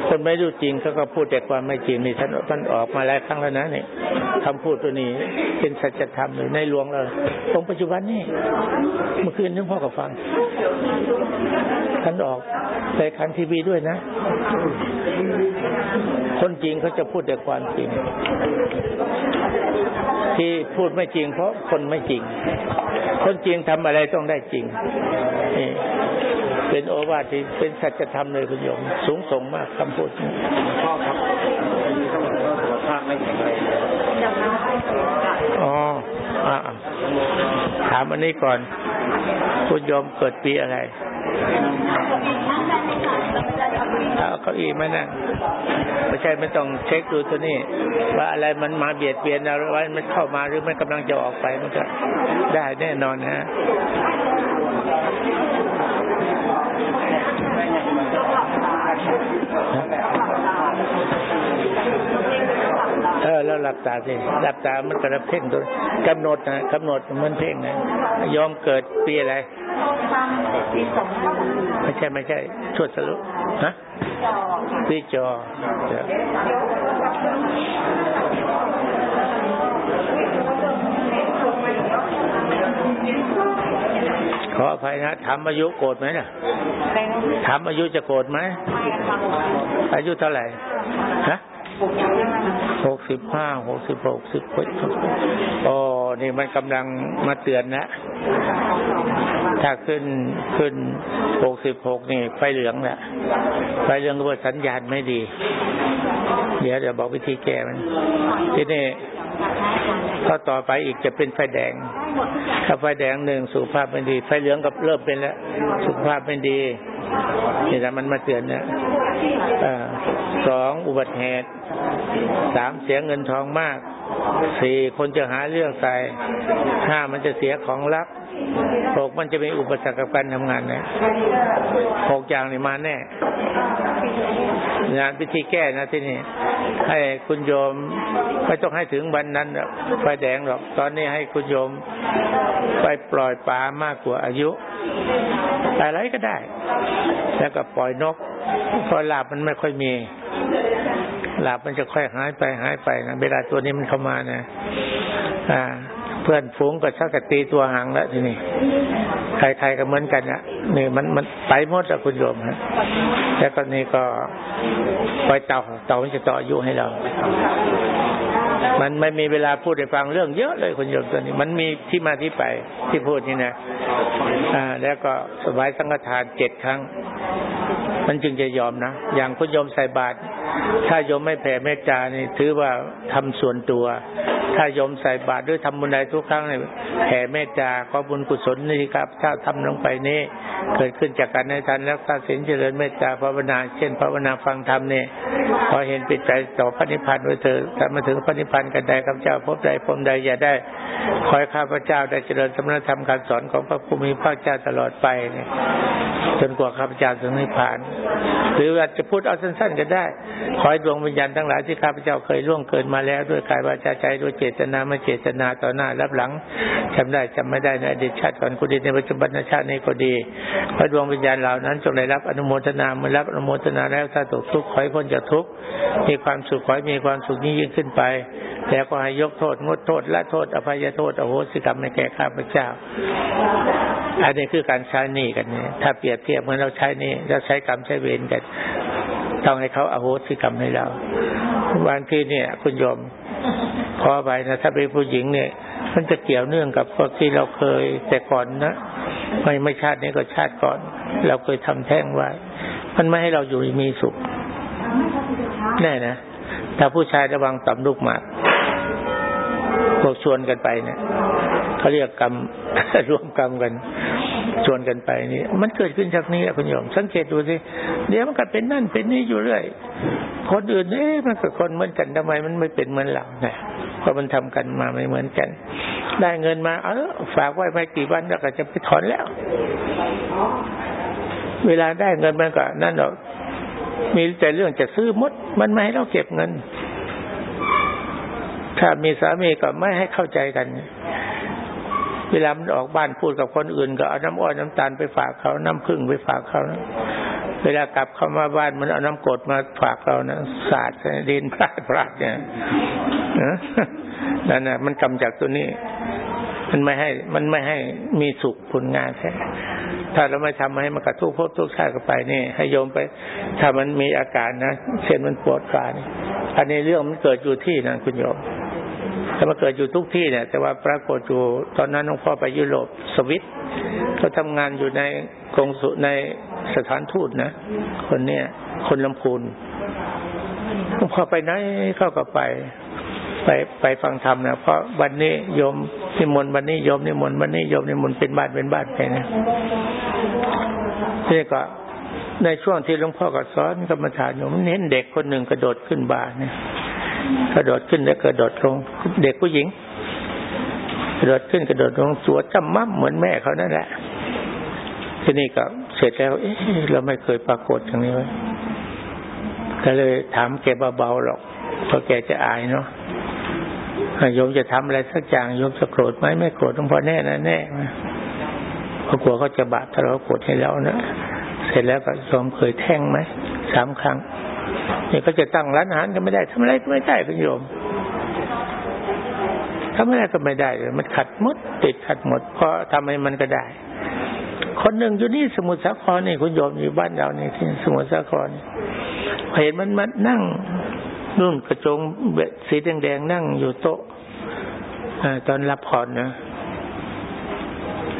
Speaker 1: คนไม่รู้จริงเขาก็พูดแต่ความไม่จริงนี่ท่านท่านออกมาหลายครั้งแล้วนะเนี่ยคำพูดตัวนี้ เป็นสัจธรรมเลยในหลวงเราตรงปัจจุบันนี่เมื่อคืนนึกพ่อกับฟังท่านออกในคันทีวีด้วยนะ คนจริงเขาจะพูดแต่ความจริง ที่พูดไม่จริง เพราะคนไม่จริง คนจริงทำอะไรต้องได้จริงนี่ เป็นโอวาทที่เป็นสัจธรรมเลยคุณโยมสูงส่งมากคำพูดพ่อครับสุขภาพไม่แข็งแรงอ๋อถามอันนี้ก่อนคุณโยมเกิดปีอะไรเอาเก้าอี้มานั่งไม่ใช่ไม่ต้องเช็คดูตัวนี้ ว่าอะไรมันมาเบียดเบียนอะไรมันเข้ามาหรือมันกำลังจะออกไปมันก็ได้แน่นอนฮะ เออแล้วหลับตาสิหลับตามันกระเพ่งตัวกำหนดนะกำหนดมันเพ่งนะยอมเกิดปีอะไรไม่ใช่ไม่ใช่ชวดสรุปฮะปีจอ ขออภัยนะถามอายุโกรธไหมนะถามอายุจะโกรธไหมอายุเท่าไหร่ฮะหกสิบห้าหกสิบหกสิบโอ้นี่มันกำลังมาเตือนนะ ถ้าขึ้นขึ้นหกสิบหกนี่ไฟเหลืองแหละไฟเหลืองก็ว่าสัญญาณไม่ดี เดี๋ยวเดี๋ยวบอกวิธีแก้มัน ที่นี่ ก็ต่อไปอีกจะเป็นไฟแดง ถ้าไฟแดงหนึ่งสุขภาพไม่ดี ไฟเหลืองกับเริ่มเป็นแล้ว สุขภาพไม่ดีนี่แหละมันมาเตือนเนี่ยสองอุบัติเหตุสามเสียเงินทองมากสี่คนจะหาเรื่องใส่ห้ามันจะเสียของรัก หกมันจะมีอุปสรรคกับการทำงานนะหกอย่างนี่มาแน่งานพิธีแก้นะที่นี่ให้คุณโยมไม่ต้องให้ถึงวันนั้นไฟแดงหรอก ตอนนี้ให้คุณโยมไปปล่อยปลามากกว่าอายุอะไรก็ได้ แล้วก็ปล่อยนกพอหลับมันไม่ค่อยมีหลับมันจะค่อยหายไปหายไปนะเวลาตัวนี้มันเข้ามานะอ่า เพื่อนฝูงก็ชักกตีตัวห่างแล้วทีนี้ใครๆก็เหมือนกันอะนี่มันมันไปหมดแล้วคุณโยมฮะแล้วก็นี่ก็ไว้เต่าเต่ามันจะต่ออายุให้เรา มันไม่มีเวลาพูดให้ฟังเรื่องเยอะเลยคุณโยมตัวนี้ มันมีที่มาที่ไปที่พูดนี่นะอ่า แล้วก็สบายสังฆทานเจ็ดครั้ง มันจึงจะยอมนะ อย่างคุณโยมใส่บาตรถ้าโยมไม่แผ่เมตตานี่ถือว่าทำส่วนตัว ถ้าโยมใส่บาตรด้วยทำบุญใดทุกครั้งเนี่ยแผ่เมตตาขอบุญกุศลนี่ครับ ถ้าทำลงไปนี่เกิดขึ้นจากการในทานรักษาศีลเจริญเมตตาภาวนา เช่นภาวนาฟังธรรมเนี่ยพอเห็นปิดใจต่อพระนิพพานไว้เถิดถ้ามาถึงพระนิพพานกันใดข้าพเจ้าพบใดพบใดอย่าได้คอยข้าพเจ้าได้เจริญสมณธรรมการสอนของพระภูมิพระเจ้าตลอดไปเนี่ยจนกว่าข้าพเจ้าถึงนิพพาน หรืออาจจะพูดเอาสั้นๆก็ได้ ขอให้ดวงวิญญาณทั้งหลายที่ข้าพเจ้าเคยล่วงเกินมาแล้วด้วยกายวาจาใจด้วยเจตตนาไม่เจตนาต่อหน้ารับหลังจำได้จำไม่ได้ในอดีตชาติก่อนก็ดีในปัจจุบันชาตินี้ก็ดีขอดวงวิญญาณเหล่านั้นจงได้รับอนุโมทนาเมื่อรับอนุโมทนาแล้วถ้าตกทุกข์ขอให้พ้นจากทุกข์มีความสุขขอให้มีความสุขยิ่งยิ่งขึ้นไปแล้วก็ให้ยกโทษงดโทษละโทษอภัยโทษอโหสิกรรมให้แก่ข้าพเจ้า อันนี้คือการใช้หนี้กันเนี่ยถ้าเปรียบเทียบเหมือนเราใช้หนี้เราใช้กรรมใช้เวรกันต้องให้เขาอโหสิกรรมให้เราบางทีเนี่ย คุณโยม พอไปนะถ้าเป็นผู้หญิงเนี่ย มันจะเกี่ยวเนื่องกับพวกที่เราเคยแต่ก่อนนะไม่ไม่ชาตินี้ก็ชาติก่อน เราเคยทำแท้งไว้ มันไม่ให้เราอยู่มีสุขแน่นะถ้าผู้ชายระวังต่ำลูกหมากพวกชวนกันไปเนี่ยเขาเรียกกรรมร่วมกรรมกันชวนกันไปนี่ มันเกิดขึ้นจากนี้คุณโยม สังเกตดูสิเดี๋ยวมันก็เป็นนั่นเป็นนี่อยู่เรื่อยคนอื่นเอ๊ะมันก็คนเหมือนกันทำไมมันไม่เป็นเหมือนเราเนี่ย ราะมันทำกันมาไม่เหมือนกัน ได้เงินมา เออฝากไว้ไม่กี่วันแล้วก็จะไปถอนแล้ว เวลาได้เงินมันก็นั่นหรอกมีแต่เรื่องจะซื้อมด มันไม่ให้เราเก็บเงิน ถ้ามีสามีก็ไม่ให้เข้าใจกัน เวลามันออกบ้านพูดกับคนอื่น ก็เอาน้ำอ้อยน้ำตาลไปฝากเขา น้ำผึ้งไปฝากเขานะเวลากลับเข้ามาบ้านมันเอาน้ำกรดมาฝากเรานะสาดดินพลาดพลาดเนี่ย นั่นนะมันกำจากตัวนี้ มันไม่ให้ มันไม่ให้มีสุขผลงานแท้ถ้าเราไม่ทำให้มันกระทุกพบทุกชาติก็ไปนี่ ให้โยมไป ถ้ามันมีอาการนะเช่นมันปวดขานี่อันนี้เรื่องมันเกิดอยู่ที่นั่นคุณโยมแต่มาเกิดอยู่ทุกที่เนี่ย แต่ว่าปรากฏอยู่ตอนนั้นหลวงพ่อไปยุโรปสวิตเขาทำงานอยู่ในกองสุในสถานทูตนะคนเนี้ยคนลำพูนหลวงพ่อไปไหนเข้าก็ไป ไปไปฟังธรรมนะเพราะวันนี้โยมนิมนต์วันนี้โยมนิมนต์วันนี้โยมนิมนต์เป็นบ้านเป็นบ้านไปนะนี่ก็ในช่วงที่หลวงพ่อก็สอนกรรมฐานโยมเห็นเด็กคนหนึ่งกระโดดขึ้นบาเนี่ยกระโดดขึ้นแล้วกระโดดลง เด็กผู้หญิง กระโดดขึ้นกระโดดลงสวจำมั่มเหมือนแม่เขานั่นแหละทีนี้ก็เสร็จแล้ว เอ๊ะเราไม่เคยปรากฏอย่างนี้ไว้ก็เลยถามแกเบาๆหรอกเพราะแกจะอายเนาะ โยมจะทำอะไรสักอย่างโยมจะโกรธไหมไม่โกรธต้องพอแน่นะแน่เพราะกลัวเขาจะบาดถ้าเราโกรธให้เรานะเสร็จแล้วก็โยมเคยแท่งไหมสามครั้งเนี่ยก็จะตั้งร้านอาหารก็ไม่ได้ทำอะไรก็ไม่ได้คุณโยมทำอะไรก็ไม่ได้เลยมันขัดมดติดขัดหมดเพราะทำให้มันก็ได้ คนหนึ่งอยู่นี่สมุทรสาครนี่คุณโยมอยู่บ้านเรานี่ที่สมุทรสาครเห็นมันมันนั่ง นุ่นกระจงเบ็ดสีแดงๆนั่งอยู่โต๊ะตอนรับพรนะ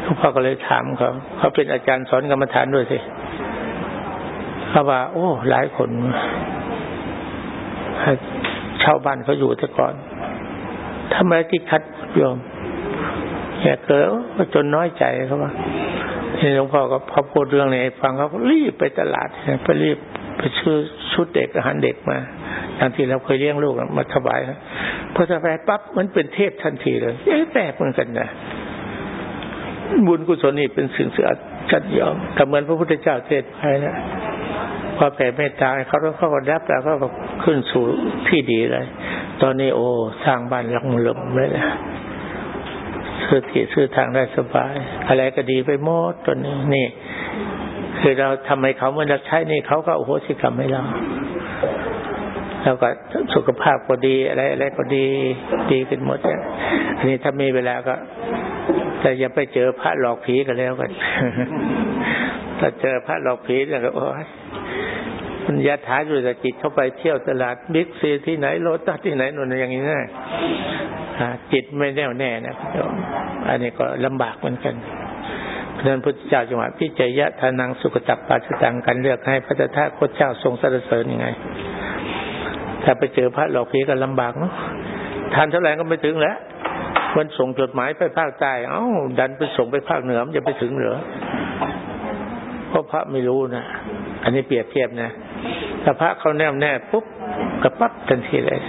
Speaker 1: หลวงพ่อก็เลยถามเขาเขาเป็นอาจารย์สอนกรรมฐานด้วยสิเขาว่า โอ้ หลายคนชาวบ้านเขาอยู่แต่ก่อนทำไรที่คัดโยมแกเกิดก็จนน้อยใจเขาว่าที่หลวงพ่อก็พอพูดเรื่องนี้ฟังเขารีบไปตลาดไปรีบไปซื้อชุดเด็กอาหารเด็กมา ตามที่เราเคยเลี้ยงลูกมาถวายพอถวายปั๊บมันเป็นเทพทันทีเลยเอ๊ะแปลกเหมือนกันนะบุญกุศลนี่เป็นสิ่งเสือจัดยอมแต่เหมือนพระพุทธเจ้าเทศไปนะพอแผ่เมตตาเขาเขาก็รับแล้วก็ขึ้นสู่ที่ดีเลย ตอนนี้โอ้สร้างบ้านหลังหลมเลยนะซื้อที่ซื้อทางได้สบาย อะไรก็ดีไปหมดตอนนี้นี่ คือเราทำให้เขาเมื่อเราใช้นี่เขาก็โอ้โหสิกรรมให้เรา แล้วก็สุขภาพก็ดีอะไรอะไรก็ดีดีขึ้นหมดเนี่ยอันนี้ถ้ามีเวลาก็ แต่อย่าไปเจอพระหลอกผีกันแล้วกันถ้าเจอพระหลอกผีเนี่ยก็โอ้ยมันยาถาอยู่แต่จิตเข้าไปเที่ยวตลาดบิ๊กซีที่ไหนโลตัสที่ไหนนู่นอย่างนี้นะจิตไม่แน่วแน่นะอันนี้ก็ลำบากเหมือนกันเพราะนั้นพุทธเจ้าจังหวะพิจยะทานังสุกตับปัสตังกันเลือกให้พระเจ้าโคเจ้าทรงสรรเสริญยังไง ถ้าไปเจอพระหลอกผีก็ลำบากเนาะทานเท่าไหร่ก็ไม่ถึงแล้วมันส่งจดหมายไปภาคใต้เอ้าดันไปส่งไปภาคเหนือมันจะไปถึงเหรอเพราะพระไม่รู้นะอันนี้เปรียบเทียบนะถ้าพระเขาแน่วแน่ปุ๊บกระปั๊บทันทีเลย